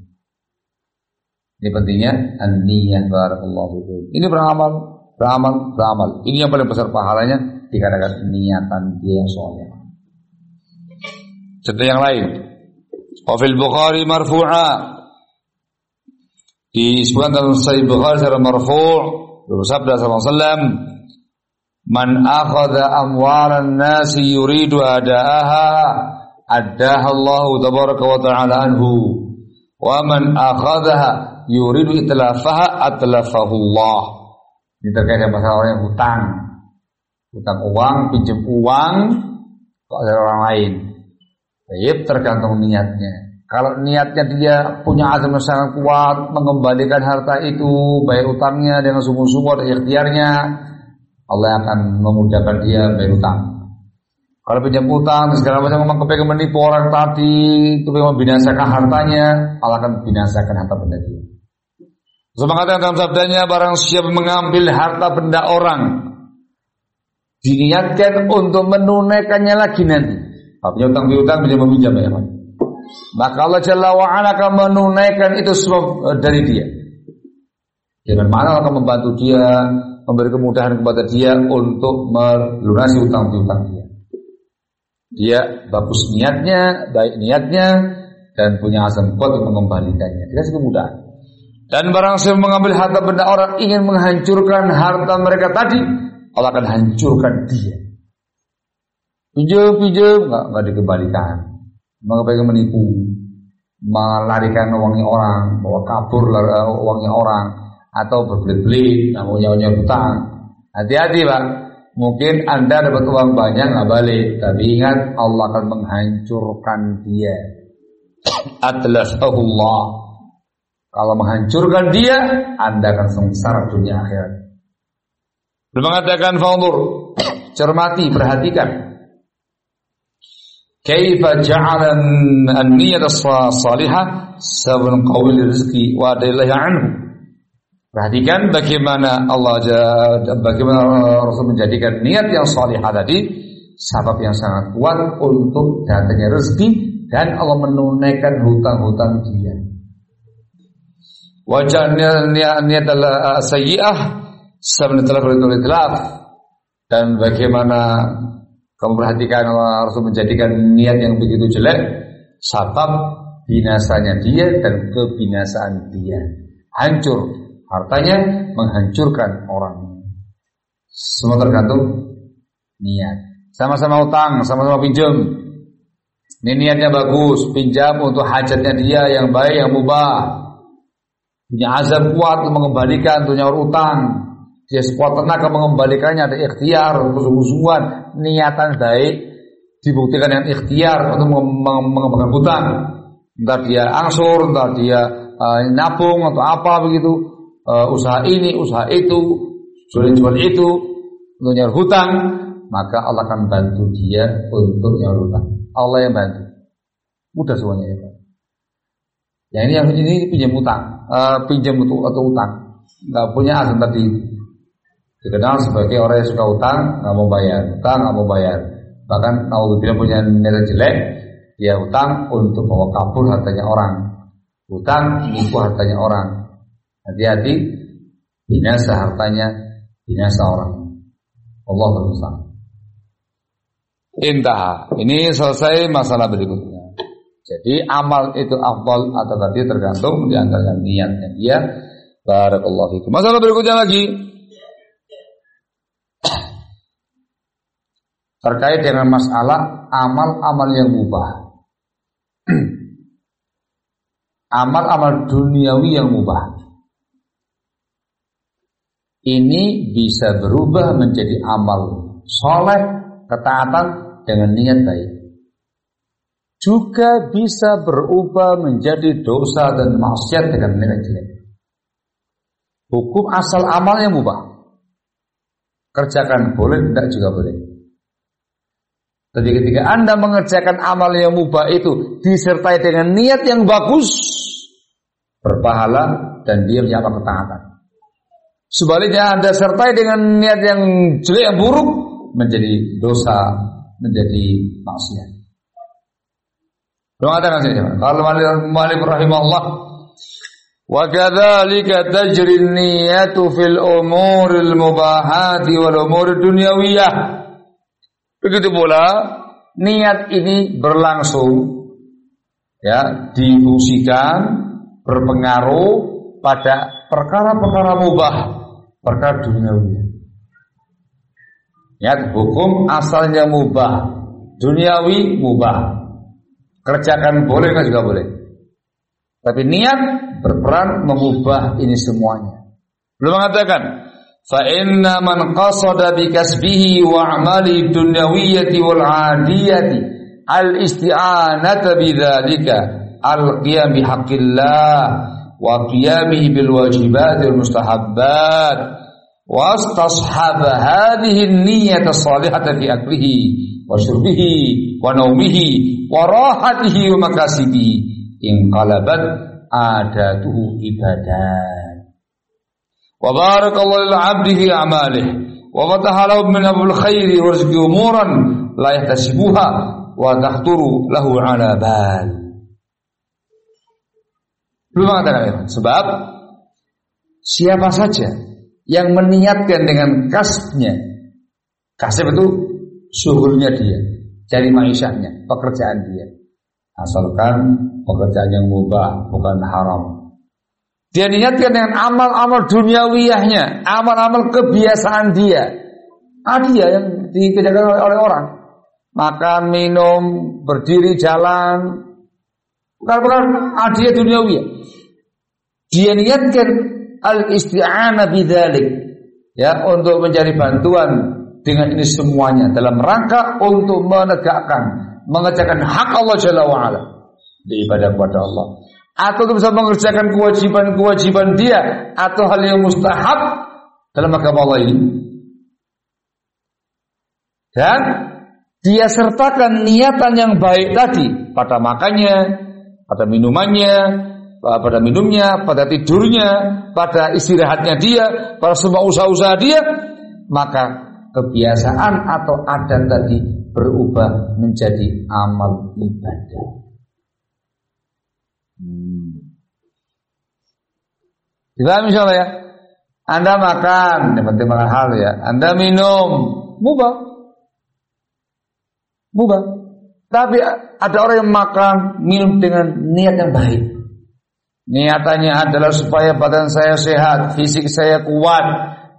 Ini pentingnya an-niyah barakallahu Ini beramal, beramal, beramal. Ini yang paling besar pahalanya dikarenakan niatan dia yang soleh. Contoh yang lain. Wafil Bukhari marfu'a di sebuah dalam Sahih Bukhari secara marfu' bersabda sallallahu alaihi wasallam Man akhadha amwalan nasi yuridu adaaha addaha Allah tabaraka wa ta'ala anhu wa man akhadha yuridu itlafaha atlafahu Allah ini terkait dengan masalah orang yang hutang utang uang, pinjam uang kok ada orang lain. Baik, tergantung niatnya. Kalau niatnya dia punya azam yang sangat kuat mengembalikan harta itu, bayar utangnya dengan sungguh-sungguh dan ikhtiarnya, Allah akan memudahkan dia bayar utang. Kalau pinjam utang segala macam memang kepengen menipu orang tadi, itu membinasakan hartanya, Allah akan binasakan harta benda dia. Semangat dalam sabdanya barang siapa mengambil harta benda orang diniatkan untuk menunaikannya lagi nanti. Punya utang piutang bisa meminjam ya Maka Allah Jalla wa'ala akan menunaikan itu semua eh, dari dia. Dengan mana akan membantu dia, memberi kemudahan kepada dia untuk melunasi utang piutang dia. Dia bagus niatnya, baik niatnya, dan punya asam kuat untuk mengembalikannya. Dikasih kemudahan. Dan barang siapa mengambil harta benda orang ingin menghancurkan harta mereka tadi, Allah akan hancurkan dia. Pinjam, pinjam, nggak nggak dikembalikan. Maka pengen menipu, melarikan uangnya orang, bawa kabur eh, uangnya orang, atau berbelit-belit, namanya hutang. Hati-hati pak, mungkin anda dapat uang banyak nggak balik, tapi ingat Allah akan menghancurkan dia. Allah. Kalau menghancurkan dia, anda akan sengsara dunia akhirat. Beliau mengatakan fanzur, cermati, perhatikan. Kaifa ja'ala an-niyyah as-salihah sabun qawl rizqi wa adillah anhu. Perhatikan bagaimana Allah bagaimana Rasul menjadikan niat yang salihah tadi sebab yang sangat kuat untuk datangnya rezeki dan Allah menunaikan hutang-hutang dia. Niat adalah sayyi'ah Sebenarnya telah dan bagaimana kamu perhatikan Allah Rasul menjadikan niat yang begitu jelek sebab binasanya dia dan kebinasaan dia. Hancur. Hartanya menghancurkan orang. Semua tergantung niat. Sama-sama utang sama-sama pinjam. Ini niatnya bagus. Pinjam untuk hajatnya dia yang baik yang mubah punya azab kuat untuk mengembalikan nyaur utang dia sekuat tenaga mengembalikannya ada ikhtiar, kesungguh-sungguhan, niatan baik dibuktikan dengan ikhtiar untuk mengembangkan hutang. Entah dia angsur, entah dia uh, nabung atau apa begitu, uh, usaha ini, usaha itu, jual-jual itu untuk nyari hutang, maka Allah akan bantu dia untuk nyari hutang. Allah yang bantu. Mudah semuanya ya Pak. Ya ini yang ini pinjam utang, uh, pinjam untuk atau utang, nggak punya asal tadi dikenal sebagai orang yang suka utang nggak mau bayar utang nggak mau bayar bahkan naudzubillah punya niat jelek, dia utang untuk bawa kabur hartanya orang. Utang nipu hartanya orang. Hati-hati binasa hartanya, binasa orang. Allah berusaha. Intah. Ini selesai masalah berikutnya. Jadi amal itu afdal atau tadi tergantung di antara niatnya dia. Barakallahu fikum. Masalah berikutnya lagi terkait dengan masalah amal-amal yang mubah. Amal-amal duniawi yang mubah. Ini bisa berubah menjadi amal soleh, ketaatan dengan niat baik. Juga bisa berubah menjadi dosa dan maksiat dengan niat jelek. Hukum asal amal yang mubah. Kerjakan boleh, tidak juga boleh. Tapi ketika Anda mengerjakan amal yang mubah itu disertai dengan niat yang bagus, berpahala dan dia menyapa ketaatan. Sebaliknya Anda sertai dengan niat yang jelek yang buruk menjadi dosa, menjadi maksiat. Ada nasihatnya. Kalau Malik rahimahullah wa kadzalika tajri niyatu fil umuril mubahati wal umur dunyawiyah Begitu pula niat ini berlangsung ya difungsikan berpengaruh pada perkara-perkara mubah, perkara duniawi. Ya, hukum asalnya mubah, duniawi mubah. Kerjakan boleh kan juga boleh. Tapi niat berperan mengubah ini semuanya. Belum mengatakan fa inna man qasada bi kasbihi wa amali dunyawiyyati wal adiyati al isti'anata bidzalika al qiyam bi haqqillah wa qiyami bil wajibat wal mustahabbat wa astashhab hadhihi an-niyyah as-salihata fi aqlihi wa syurbihi wa naumihi wa rahatihi wa makasibi in qalabat adatuhu ibadat. Wa barakallahu lil 'abdihi amalihi wa fataha lahu min abul khairi rizqi umuran la yahtasibuha wa tahturu lahu 'ala bal. Belum mengatakan sebab siapa saja yang meniatkan dengan kasnya kasnya itu syukurnya dia, cari maisahnya, pekerjaan dia. Asalkan pekerjaan yang mubah, bukan haram. Dia niatkan dengan amal-amal duniawiyahnya, amal-amal kebiasaan dia. Ah dia yang dikerjakan oleh orang. Makan, minum, berdiri, jalan. Bukan-bukan ah dia duniawiyah. Dia niatkan al-isti'anah bidzalik. Ya, untuk mencari bantuan dengan ini semuanya dalam rangka untuk menegakkan, mengerjakan hak Allah Jalla wa'ala di ibadah kepada Allah atau bisa mengerjakan kewajiban-kewajiban dia atau hal yang mustahab dalam agama Allah ini. Dan dia sertakan niatan yang baik tadi pada makannya, pada minumannya, pada minumnya, pada tidurnya, pada istirahatnya dia, pada semua usaha-usaha dia, maka kebiasaan atau adat tadi berubah menjadi amal ibadah. Hmm. Dipahami ya? Anda makan, yang penting makan hal ya. Anda minum, mubah. Mubah. Tapi ada orang yang makan, minum dengan niat yang baik. Niatannya adalah supaya badan saya sehat, fisik saya kuat.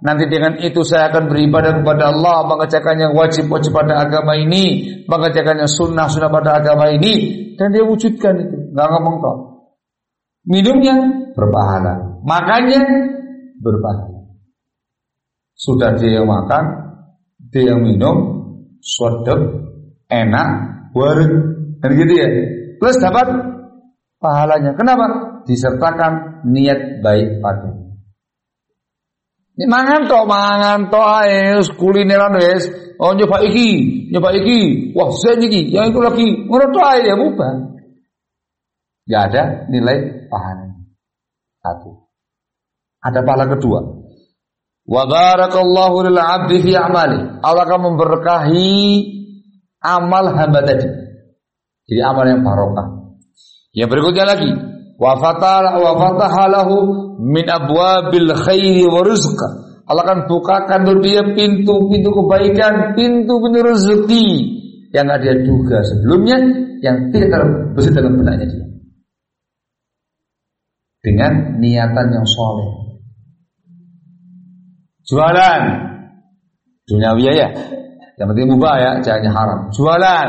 Nanti dengan itu saya akan beribadah kepada Allah, mengerjakan yang wajib-wajib pada agama ini, mengerjakan yang sunnah-sunnah pada agama ini, dan dia wujudkan itu, nggak ngomong kok. Minumnya berpahala, makannya berpahala. Sudah dia yang makan, dia yang minum, suadab, enak, warid, dan gitu ya. Plus dapat pahalanya. Kenapa? Disertakan niat baik pada ini mangan to, mangan to ae kulineran wis. Oh nyoba iki, nyoba iki. Wah, saya iki, yang itu lagi. Ngono to ae ya bukan. Gak ada nilai pahala. Satu. Ada pahala kedua. Wa barakallahu lil 'abdi fi a'mali. Allah akan memberkahi amal hamba tadi. Jadi amal yang barokah. Yang berikutnya lagi, wa min abwabil khairi wa rizq. Allah akan bukakan untuk dia pintu-pintu kebaikan, pintu-pintu rezeki yang ada duga sebelumnya yang tidak terbesit dalam benaknya dia. Dengan niatan yang soleh. Jualan duniawi ya. Yang penting mubah ya, jangan haram. Jualan.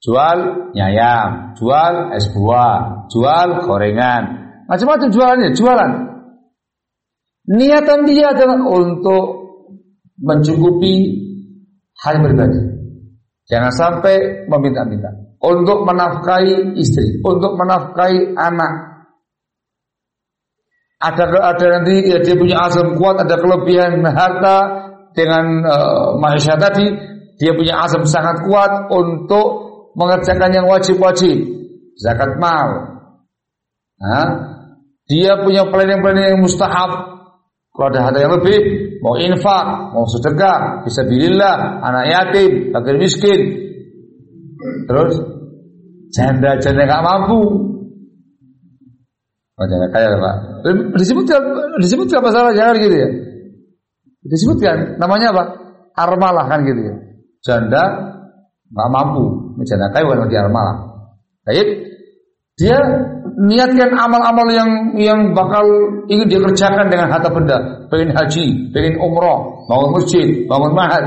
Jual nyayam, jual es buah, jual gorengan. Macam-macam jualannya, jualan. Niatan dia adalah untuk mencukupi hal pribadi. Jangan sampai meminta-minta. Untuk menafkahi istri, untuk menafkahi anak. Ada ada nanti ya, dia punya azam kuat, ada kelebihan harta, dengan uh, manusia tadi dia punya azam sangat kuat untuk mengerjakan yang wajib-wajib zakat mal nah, dia punya planning-planning yang mustahab kalau ada harta yang lebih mau infak mau sedekah bisa bilillah anak yatim fakir miskin terus janda-janda nggak mampu Oh, janda kaya pak. Disebut disebut apa salah jangan gitu ya. Disebutkan namanya apa? Armalah kan gitu ya. Janda nggak mampu, janda kaya bukan dia armalah. Baik, dia niatkan amal-amal yang yang bakal ingin dia kerjakan dengan harta benda, pengen haji, pengen umroh, bangun masjid, bangun mahal.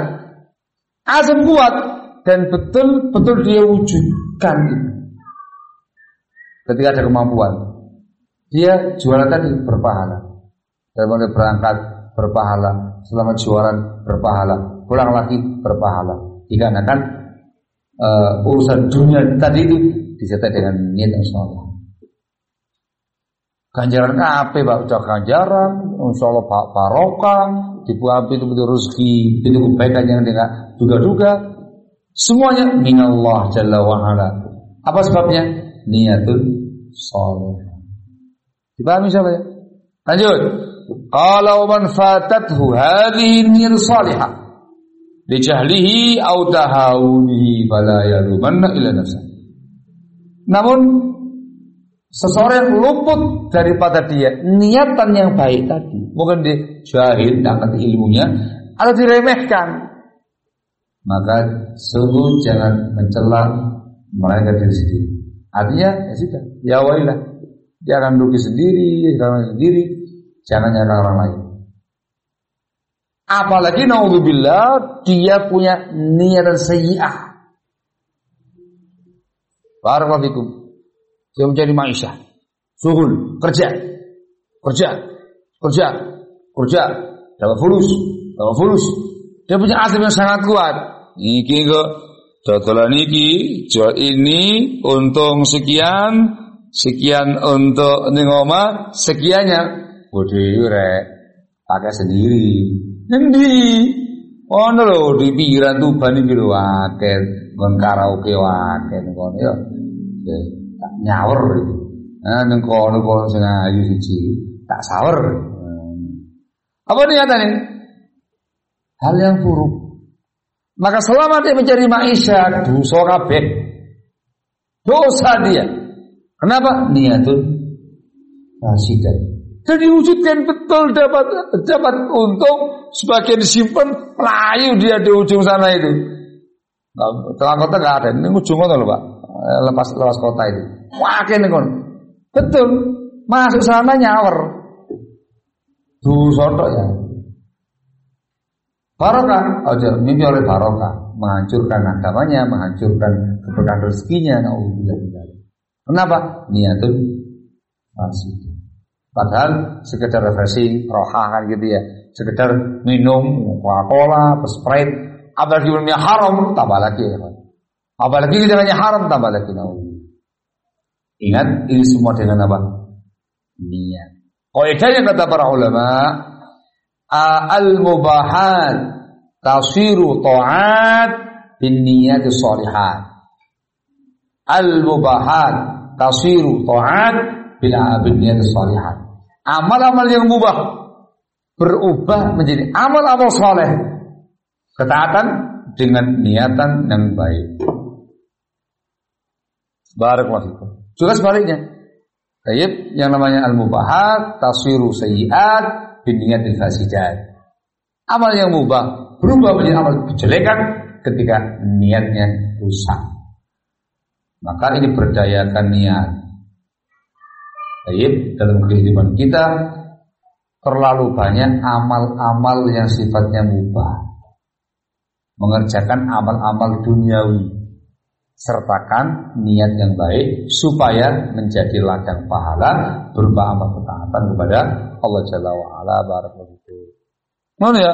Azam kuat dan betul betul dia wujudkan. Ketika ada kemampuan, dia jualan tadi berpahala. Dan berangkat berpahala, selama jualan berpahala, pulang lagi berpahala. Dikarenakan uh, urusan dunia tadi itu disertai dengan niat yang saleh. Ganjaran kape pak udah ganjaran, insya Allah pak barokah, dibuat itu betul rezeki, itu kebaikan yang dengan duga-duga. Semuanya minallah jalla wa ala. Apa sebabnya? Niatul saleh. Dipahami siapa ya? Lanjut. Kalau man fatathu hadhihi niyyah salihah li jahlihi aw tahawunihi fala yalumanna ila nafsa. Namun seseorang luput daripada dia niatan yang baik tadi, mungkin dia jahil ngerti ilmunya atau diremehkan, maka sungguh jangan mencela mereka diri sendiri. Artinya ya sudah, ya wailah, dia akan rugi sendiri, akan sendiri, Jangan nyangka orang lain. Apalagi naudzubillah dia punya niatan sayyi'ah. Barakallahu fikum. Dia mencari maisha. Suhul, kerja. Kerja. Kerja. Kerja. Dapat fulus. Dapat fulus. Dia punya azam yang sangat kuat. Iki kok dodolan iki jual ini untung sekian, sekian untuk ning sekiannya Bodi rek pakai sendiri. Endi? Ono lho di pinggiran Tuban iki lho akeh nggon karaoke akeh ngono ya. Tak nyawer iki. Nah ning kono kono sing ayu siji tak sawer. Apa niatane? Hal yang buruk. Maka selama dia mencari maisha dosa kabeh. Dosa dia. Kenapa? Niatun fasidah dan diwujudkan betul dapat dapat untung sebagian disimpan layu dia di ujung sana itu. Nah, tengah kota nggak ada. Ini ujung kota loh pak. Eh, lepas lepas kota itu wakil nih kon. Betul. Masuk sana nyawer. Tuh soto ya. Barokah. Aja mimpi oleh barokah. Menghancurkan agamanya menghancurkan keberkahan rezekinya. Naudzubillah kenapa? Niatun masih Padahal sekedar refreshing, rohahan gitu ya. Sekedar minum Coca-Cola, Sprite, apalagi minumnya haram, tambah lagi ya. Apalagi dengannya haram, tambah lagi. Nah, Ingat, ini semua dengan apa? Niat. yang kata para ulama, al-mubahat tasiru ta'at bin niyati salihat. Al-mubahat tasiru ta'at bila bin niyati salihat. Amal-amal yang mubah berubah menjadi amal-amal soleh Ketaatan dengan niatan yang baik. Barakallahu Juga sebaliknya. Tayyib yang namanya al-mubahat taswiru sayyiat bin niyatil fasidat. Amal yang mubah berubah menjadi amal kejelekan ketika niatnya rusak. Maka ini berdayakan niat. Tayyib dalam kehidupan kita terlalu banyak amal-amal yang sifatnya mubah. Mengerjakan amal-amal duniawi sertakan niat yang baik supaya menjadi ladang pahala berupa amal ketaatan kepada Allah Jalla wa ala barakallahu Mana ya?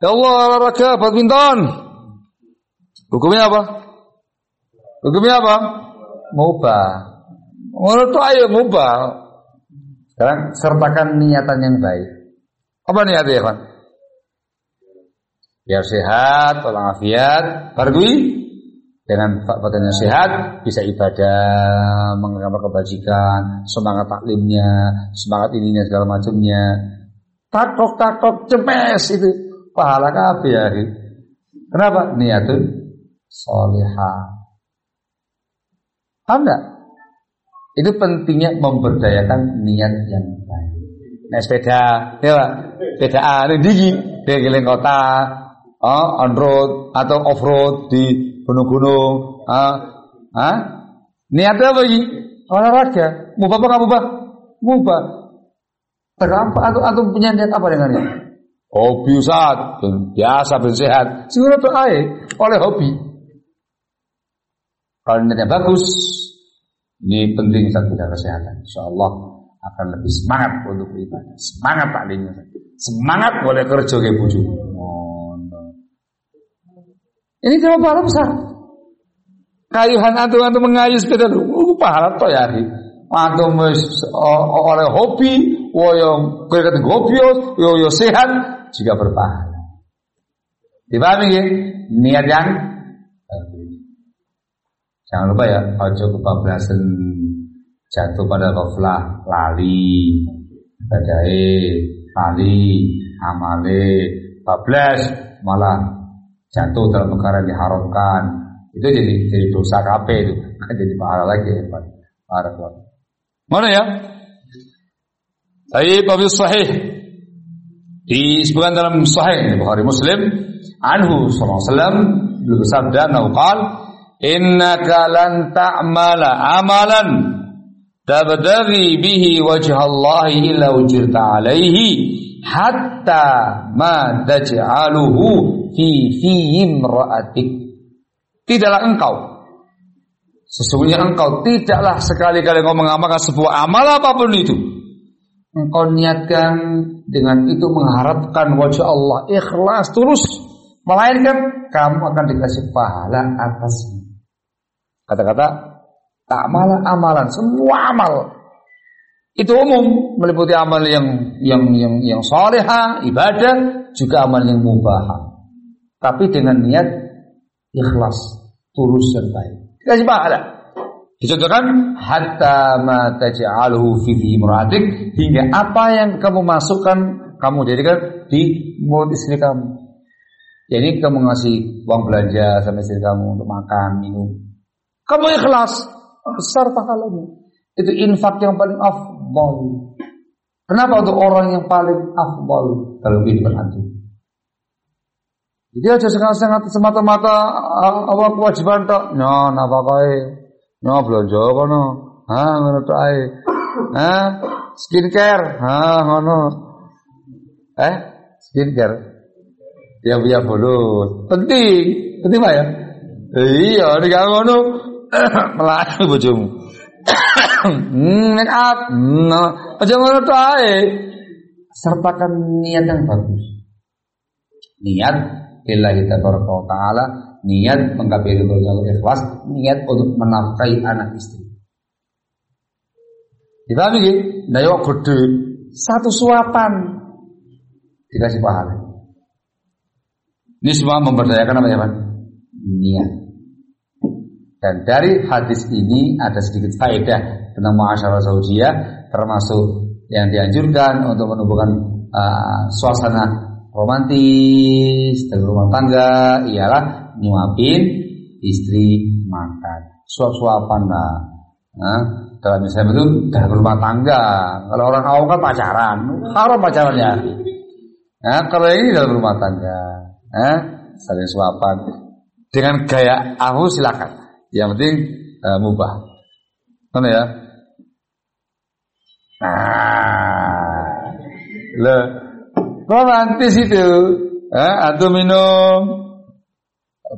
Ya Allah olahraga badminton. Hukumnya apa? Hukumnya apa? Mubah. Menurut ayo mubah. Sekarang sertakan niatan yang baik. Apa niatnya ya, Pak? Biar sehat, walafiat, bargui dengan badannya sehat bisa ibadah, mengamalkan kebajikan, semangat taklimnya, semangat ininya segala macamnya. Takok takok cepes itu pahala kabeh ya. Kenapa? Niatun solihah. Paham enggak? Itu pentingnya memberdayakan niat yang baik. Nah sepeda, ya Pak. Sepeda ini digi, di kota, oh, on road atau off road di gunung-gunung. Ah, ah? Niatnya apa lagi? Olahraga. Mubah apa nggak mubah? Mubah. Terampak atau atau punya niat apa dengannya? Hobi Ustaz, biasa ben sehat. Segera air oleh hobi. Kalau niatnya bagus, ini penting saat kita kesehatan. Insya Allah akan lebih semangat untuk beribadah. Semangat taklimnya. Semangat boleh kerja ke bujuk. Ini cuma pahala besar. Kayuhan antum antum mengayu sepeda itu uh, pahala to ya. Antum oleh hobi, woyo kata hobi yo yo sehat juga berpahala. Dipahami ya? Niat yang Jangan lupa ya, ojo kebablasan jatuh pada ghaflah, lali, badai, lali, amale, bablas, malah jatuh dalam perkara yang diharamkan. Itu jadi jadi dosa KP itu. Kan jadi pahala lagi ya Pak. Mana ya? Sahih Babi Sahih. Disebutkan dalam Sahih Bukhari Muslim anhu sallallahu alaihi wasallam bersabda nauqal innaka lan ta'mala amalan tabdaghi bihi wajh Allah illa ujirta alaihi hatta ma taj'aluhu fi fi imra'atik. Tidaklah engkau Sesungguhnya engkau tidaklah sekali-kali engkau mengamalkan sebuah amal apa pun itu. Engkau niatkan dengan itu mengharapkan wajah Allah ikhlas terus melainkan kamu akan dikasih pahala atasnya. Kata-kata tak malah amalan semua amal itu umum meliputi amal yang yang yang yang soleha ibadah juga amal yang mubah tapi dengan niat ikhlas, tulus dan baik. Kasih pahala. Dicontohkan hatta ma taj'aluhu fi imratik hingga apa yang kamu masukkan kamu jadikan di mulut istri kamu. Jadi kamu ngasih uang belanja sama istri kamu untuk makan, minum. Kamu ikhlas, besar pahalanya. Itu infak yang paling afdal. Kenapa untuk orang yang paling afdal dalam kehidupan antum? Jadi aja sangat-sangat semata-mata apa kewajiban tok. Nyo napa kae? Nyo belanja kono. Ha ngono tok ae. Ha skincare. Ha ngono. Eh skincare. Ya punya bolos. Penting. Penting Pak ya? Iya, nek ngono melayu bojomu. Hmm, up. No, aja ngono tok ae. Sertakan niat yang bagus. Niat lillahi tabaraka wa taala niat ridhonya Allah ikhlas niat untuk menafkahi anak istri dipahami gitu dayo gede satu suapan dikasih pahala ini semua memberdayakan apa ya Pak? niat dan dari hadis ini ada sedikit faedah tentang muasyarah zaujiyah termasuk yang dianjurkan untuk menumbuhkan uh, suasana romantis dalam rumah tangga ialah nyuapin istri makan. Suap-suapan lah. Nah, dalam Islam itu dalam rumah tangga. Kalau orang awam kan pacaran, haram pacarannya. Nah, kalau ini dalam rumah tangga, nah, saling suapan dengan gaya aku silakan. Yang penting uh, mubah. Mana ya? Nah, le romantis itu. Eh, antum minum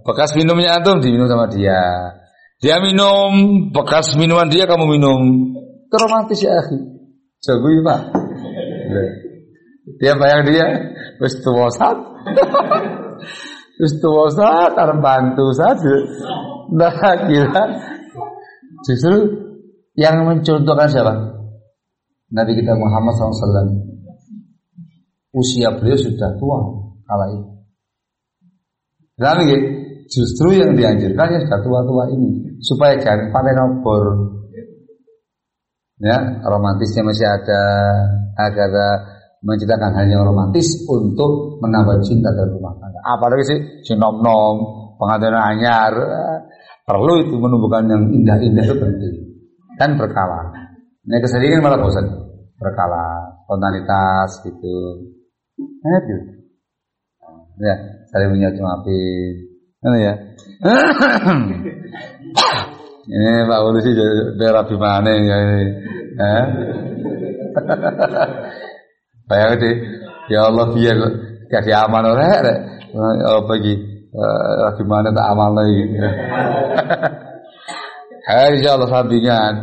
bekas minumnya antum diminum sama dia. Dia minum bekas minuman dia kamu minum. Itu ya, akhi. Jago ya, Pak. Dia bayang dia wis tuwa sat. wis tuwa sat arep bantu saja. Nah, kira justru yang mencontohkan siapa? Nabi kita Muhammad SAW. Usia beliau sudah tua kala itu. Tapi justru yang dianjurkan ya sudah tua-tua ini supaya jangan panen obor. Ya, romantisnya masih ada agar menciptakan hal yang romantis untuk menambah cinta dalam rumah tangga. Apalagi sih si nom pengantin anyar perlu itu menumbuhkan yang indah-indah itu penting dan berkala. Ini keseringan malah bosan berkala, spontanitas gitu. Nah, itu. Ya, saling menyatuapin. Mana ya? ini Pak Polisi daerah di mana ya ini? Eh? Bayang deh, ya Allah biar gak aman. Oh bagi lagi mana tak aman lagi. Hai insya Allah sampingan.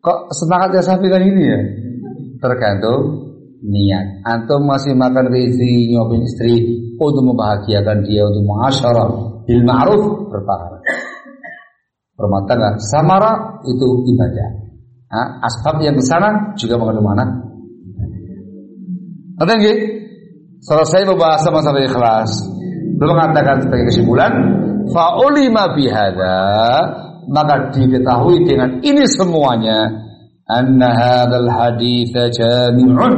Kok semangatnya sampingan ini ya? Tergantung niat. Antum masih makan istri, nyopin istri untuk membahagiakan dia, untuk mengasyarah bil ma'ruf berpahala. Tangga samara itu ibadah. Nah, asbab yang ke sana juga mengandung mana? Ada nggih? Selesai membahas masalah ikhlas. Belum mengatakan sebagai kesimpulan, ulima bihada maka diketahui dengan ini semuanya anna hadzal hadits jami'un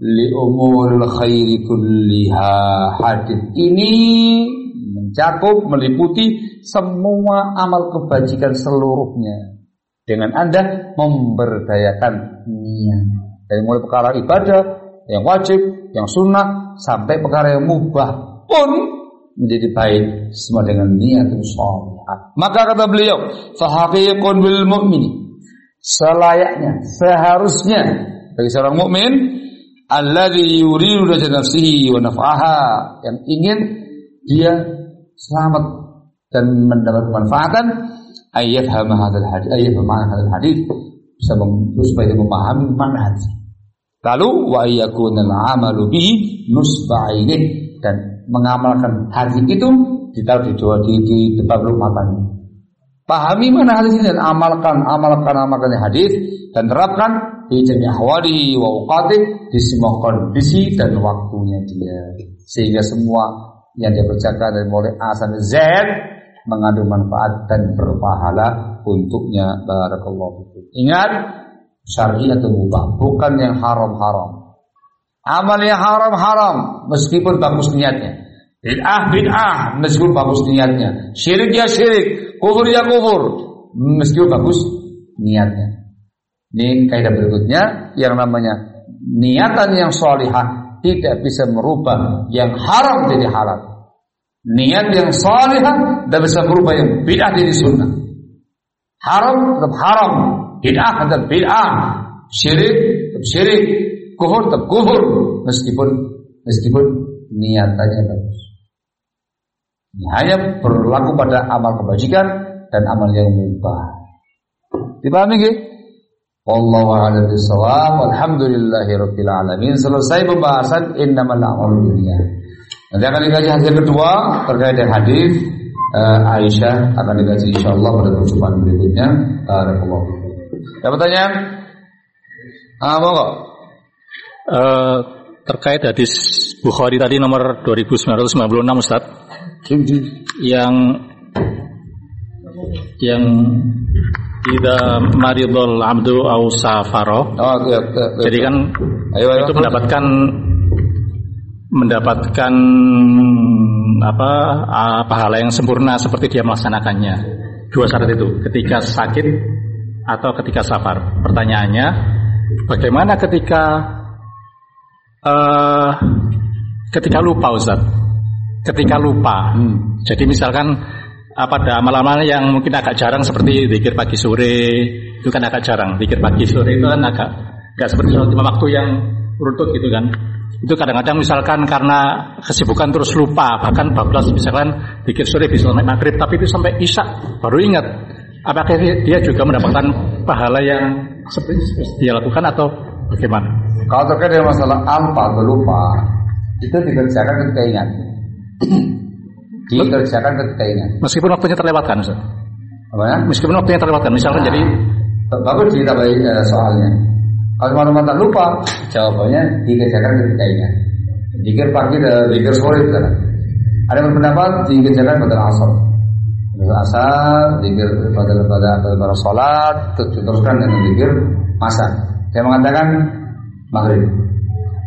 li umuril khairi kulliha. Hadis ini mencakup meliputi semua amal kebajikan seluruhnya dengan Anda memberdayakan niat dari mulai perkara ibadah yang wajib, yang sunnah, sampai perkara yang mubah pun menjadi baik semua dengan niat salihah. Maka kata beliau, fahaqiqun bil mu'mini. Selayaknya, seharusnya bagi seorang mukmin alladzi yuridu nafsihi wa naf'aha yang ingin dia selamat dan mendapat kemanfaatan ayat hadal hadis ayat hadis bisa supaya dia memahami mana Lalu wa yakunal amalu bihi nusba'ilih dan mengamalkan hadis itu ditaruh di dua di, di depan rumah matanya. Pahami mana hadis ini dan amalkan amalkan amalkan hadis dan terapkan. Di jami ahwali wa uqati di semua kondisi dan waktunya dia. Sehingga semua yang dia kerjakan dari mulai A sampai Z mengandung manfaat dan berpahala untuknya. Barakallahu Ingat syar'i atau mubah, bukan yang haram-haram. Amal yang haram-haram meskipun bagus niatnya. Bid'ah bid'ah meskipun bagus niatnya. Syirik ya syirik, kufur ya kufur meskipun bagus niatnya. Ini kaidah berikutnya yang namanya niatan yang solihah tidak bisa merubah yang haram jadi halal. Niat yang solihah tidak bisa merubah yang bid'ah jadi sunnah. Haram tetap haram, bid'ah tetap bid'ah, syirik tetap syirik, kufur tetap kufur meskipun meskipun niatannya bagus. Ini hanya berlaku pada amal kebajikan dan amal yang mubah. Dipahami nggih? Wallahu a'lam bishawab. Alhamdulillahirabbil alamin. Selesai pembahasan innamal a'malu binniyat. Nanti akan dikaji hasil kedua terkait dengan hadis uh, Aisyah akan dikaji insyaallah pada perjumpaan berikutnya. Barakallahu ada pertanyaan? Ah, kok? Uh, terkait hadis Bukhari tadi nomor 2996 Ustaz. Yang yang tidak maridul abdu au safaro. Oh, iya, iya, iya. Jadi kan ayo, ayo, itu mendapatkan mendapatkan apa uh, pahala yang sempurna seperti dia melaksanakannya. Dua syarat itu, ketika sakit atau ketika safar. Pertanyaannya, bagaimana ketika uh, ketika lupa Ustaz? Ketika lupa. Hmm. Jadi misalkan apa ada amal-amal yang mungkin agak jarang seperti zikir pagi sore itu kan agak jarang. Zikir pagi sore itu kan agak nggak seperti waktu yang runtut gitu kan. Itu kadang-kadang misalkan karena kesibukan terus lupa bahkan bablas misalkan zikir sore bisa sampai maghrib tapi itu sampai isya baru ingat. Apakah dia juga mendapatkan pahala yang seperti dia lakukan atau bagaimana? Kalau terkait dengan masalah alpa atau lupa itu dikerjakan ketika ingat. dikerjakan ketika ingat. Meskipun waktunya terlewatkan, Ustaz. Apa ya? Meskipun waktunya terlewatkan, misalkan nah, jadi bagus ditambahi uh, soalnya. Kalau teman-teman lupa, jawabannya dikerjakan ketika ingat. Dikir pagi dan dikir sore kan. Ada yang berpendapat dikerjakan pada asal. Asal, dikir pada pada pada sholat, teruskan dengan dikir masa. Saya mengatakan maghrib.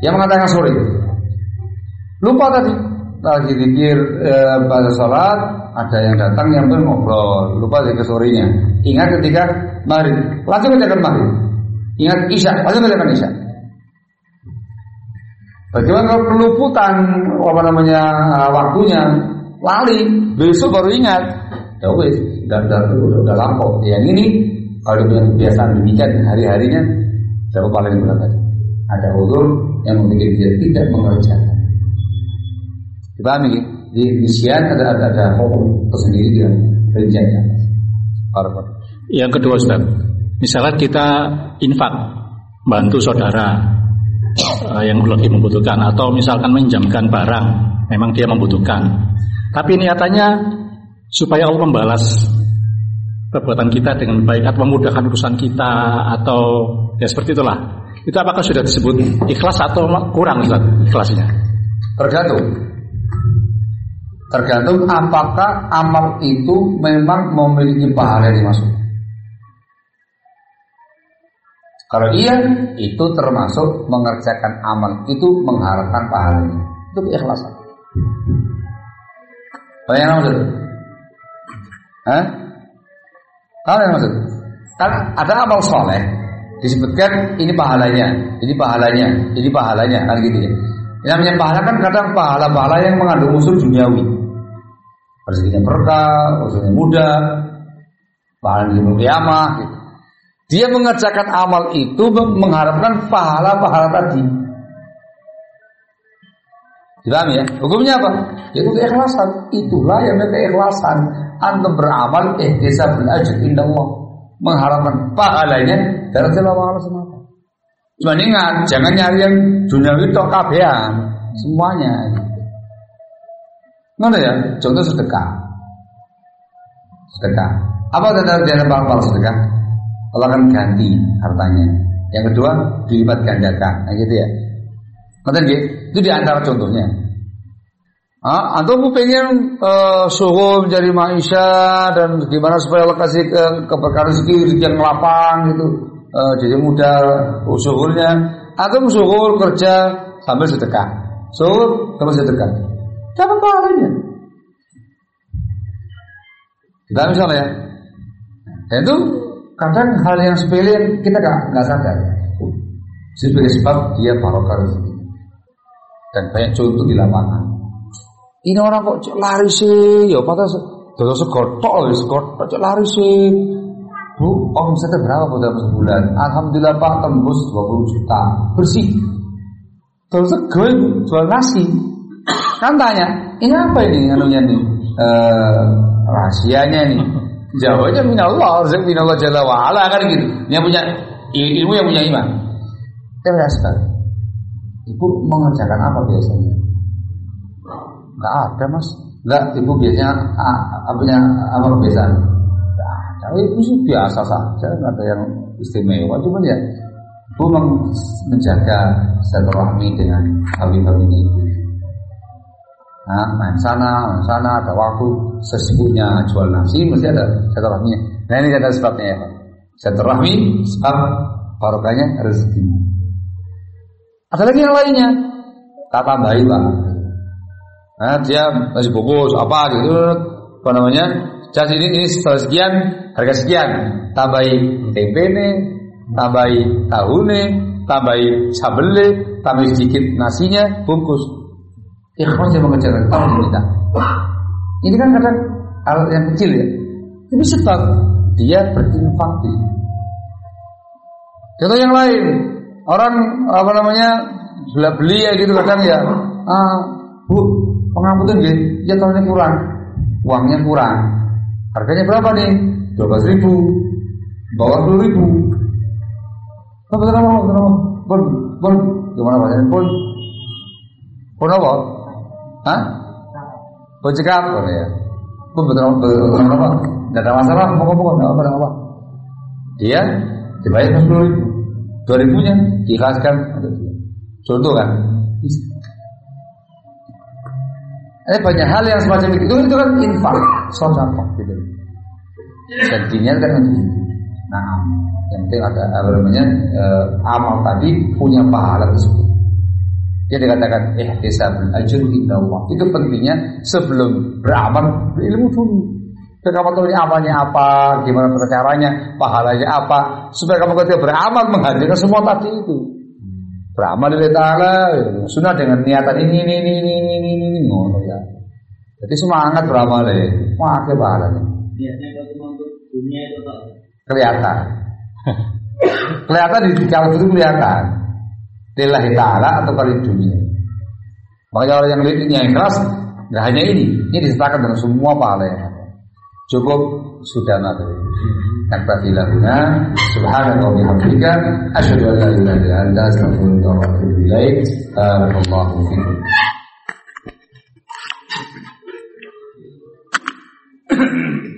Yang mengatakan sore. Lupa tadi. Lagi dikir e, pada sholat ada yang datang yang pun ngobrol. Lupa zikir sorenya. Ingat ketika maghrib. Langsung kerjakan maghrib. Ingat isya. Langsung kerjakan isya. Bagaimana kalau peluputan apa namanya waktunya? Lali. Besok baru ingat ya wes udah, udah, udah, lampau yang ini kalau punya kebiasaan demikian hari-harinya siapa paling berat ada ulur yang membuat dia tidak mengerjakan Dipahami ya? Di usian ada ada, ada hukum tersendiri di rinciannya. Yang kedua Ustaz, misalkan kita infak bantu saudara uh, yang lagi membutuhkan atau misalkan menjamkan barang memang dia membutuhkan. Tapi niatannya supaya Allah membalas perbuatan kita dengan baik atau memudahkan urusan kita atau ya seperti itulah. Itu apakah sudah disebut ikhlas atau kurang Ustaz ikhlasnya? Tergantung Tergantung apakah amal itu memang memiliki pahala dimaksud. Kalau iya, itu termasuk mengerjakan amal itu mengharapkan pahalanya. Itu keikhlasan. Apa yang maksud? Hah? Apa yang maksud? Kan ada amal soleh disebutkan ini pahalanya, ini pahalanya, ini pahalanya kan gitu ya. Yang namanya pahala kan kadang pahala-pahala yang mengandung unsur duniawi rezekinya berkah, usulnya mudah, pahala di kiamah. Gitu. Dia mengerjakan amal itu mengharapkan pahala-pahala tadi. Dipahami ya? Hukumnya apa? Yaitu keikhlasan. Itulah yang keikhlasan. Antum beramal ihtisab bil ajr Allah. Mengharapkan pahalanya dari Allah semata. Cuma ingat, jangan nyari yang duniawi tok kabehan. Semuanya. Mana ya? Contoh sedekah. Sedekah. Apa tanda dia apa sedekah? Allah akan ganti hartanya. Yang kedua dilipat gandakan, nah, gitu ya. Nanti. Itu di antara contohnya. Ah, atau mau pengen uh, suhu menjadi maisha dan gimana supaya Allah kasih ke keberkahan rezeki yang lapang gitu, uh, jadi mudah suhulnya. Atau suhul kerja sambil sedekah, suhul sambil sedekah. Dapat pahalanya. Kita misalnya ya. Dan itu kadang hal yang sepele kita nggak nggak sadar. Sebagai sebab dia barokah rezeki. Dan banyak contoh di lapangan. Ini orang kok lari sih, ya pada dodo segotok, segotok cek lari sih. Bu, omsetnya berapa bu dalam sebulan? Alhamdulillah Pak tembus 20 juta bersih. Terus sego jual nasi. Kan tanya, ini apa ini anunya nih? Eh, rahasianya nih. Jawabnya minallah, rezeki minallah jalla wa kan gitu. Yang punya ilmu yang punya iman. Kita sekali. Ibu mengerjakan apa biasanya? Enggak ada mas. Enggak, ibu biasanya apa punya apa kebiasaan? Enggak ada. Ibu sih biasa saja, enggak ada yang istimewa. Cuma ya, ibu menjaga silaturahmi dengan habib-habibnya ibu nah, main sana, main sana, ada waktu sesibuknya jual nasi mesti ada silaturahminya. Nah ini kata sebabnya ya Pak. Silaturahmi sebab barokahnya rezeki. Ada lagi yang lainnya. tak tambahi pak. Nah, dia masih bungkus apa gitu, apa namanya? Jas ini ini sekian, harga sekian, tambahi tempe nih, tambahi tahu nih, tambahi sambel tambahi sedikit nasinya, bungkus. Ikhlas yang mengejar kita. Ini kan kadang hal yang kecil ya. Ini sebab dia berinfak Contoh yang lain, orang apa namanya beli ya gitu kadang ya, ah, bu pengamputan gitu, ya tahunnya kurang, uangnya kurang, harganya berapa nih? Dua belas ribu, bawa sepuluh ribu. Apa apa apa apa Pun pun. Gimana bahasanya pun. Pun apa? Hah? Pun cekap, ya. Pun betul betul apa? Tidak ada masalah, mau ngomong apa apa. Dia dibayar sepuluh ribu. Dua ribunya diikhlaskan. Contoh kan ada banyak hal yang semacam itu. Itu kan infak. Sodako gitu. Dan kan untuk nah yang penting ada apa namanya eh, amal tadi punya pahala tersebut. Dia dikatakan eh desa ajur Allah. Itu pentingnya sebelum beramal berilmu dulu. Supaya kamu tahu ini amalnya apa, gimana caranya, pahalanya apa, supaya kamu ketika beramal menghadirkan semua tadi itu beramal lillahi taala sunnah dengan niatan ini ini ini ini ini ini ini ngono ya. Jadi semangat beramal ya. Wah, ke pahala Niatnya kalau untuk dunia itu kelihatan. kelihatan di kalau itu kelihatan. Lillahi taala atau kali dunia. Makanya orang yang lihatnya yang keras nggak hanya ini, ini disertakan dengan semua pahala yang ada. Cukup sudah nanti. Takbatilahuna Subhanallah bihamdika Asyadu an la ilaha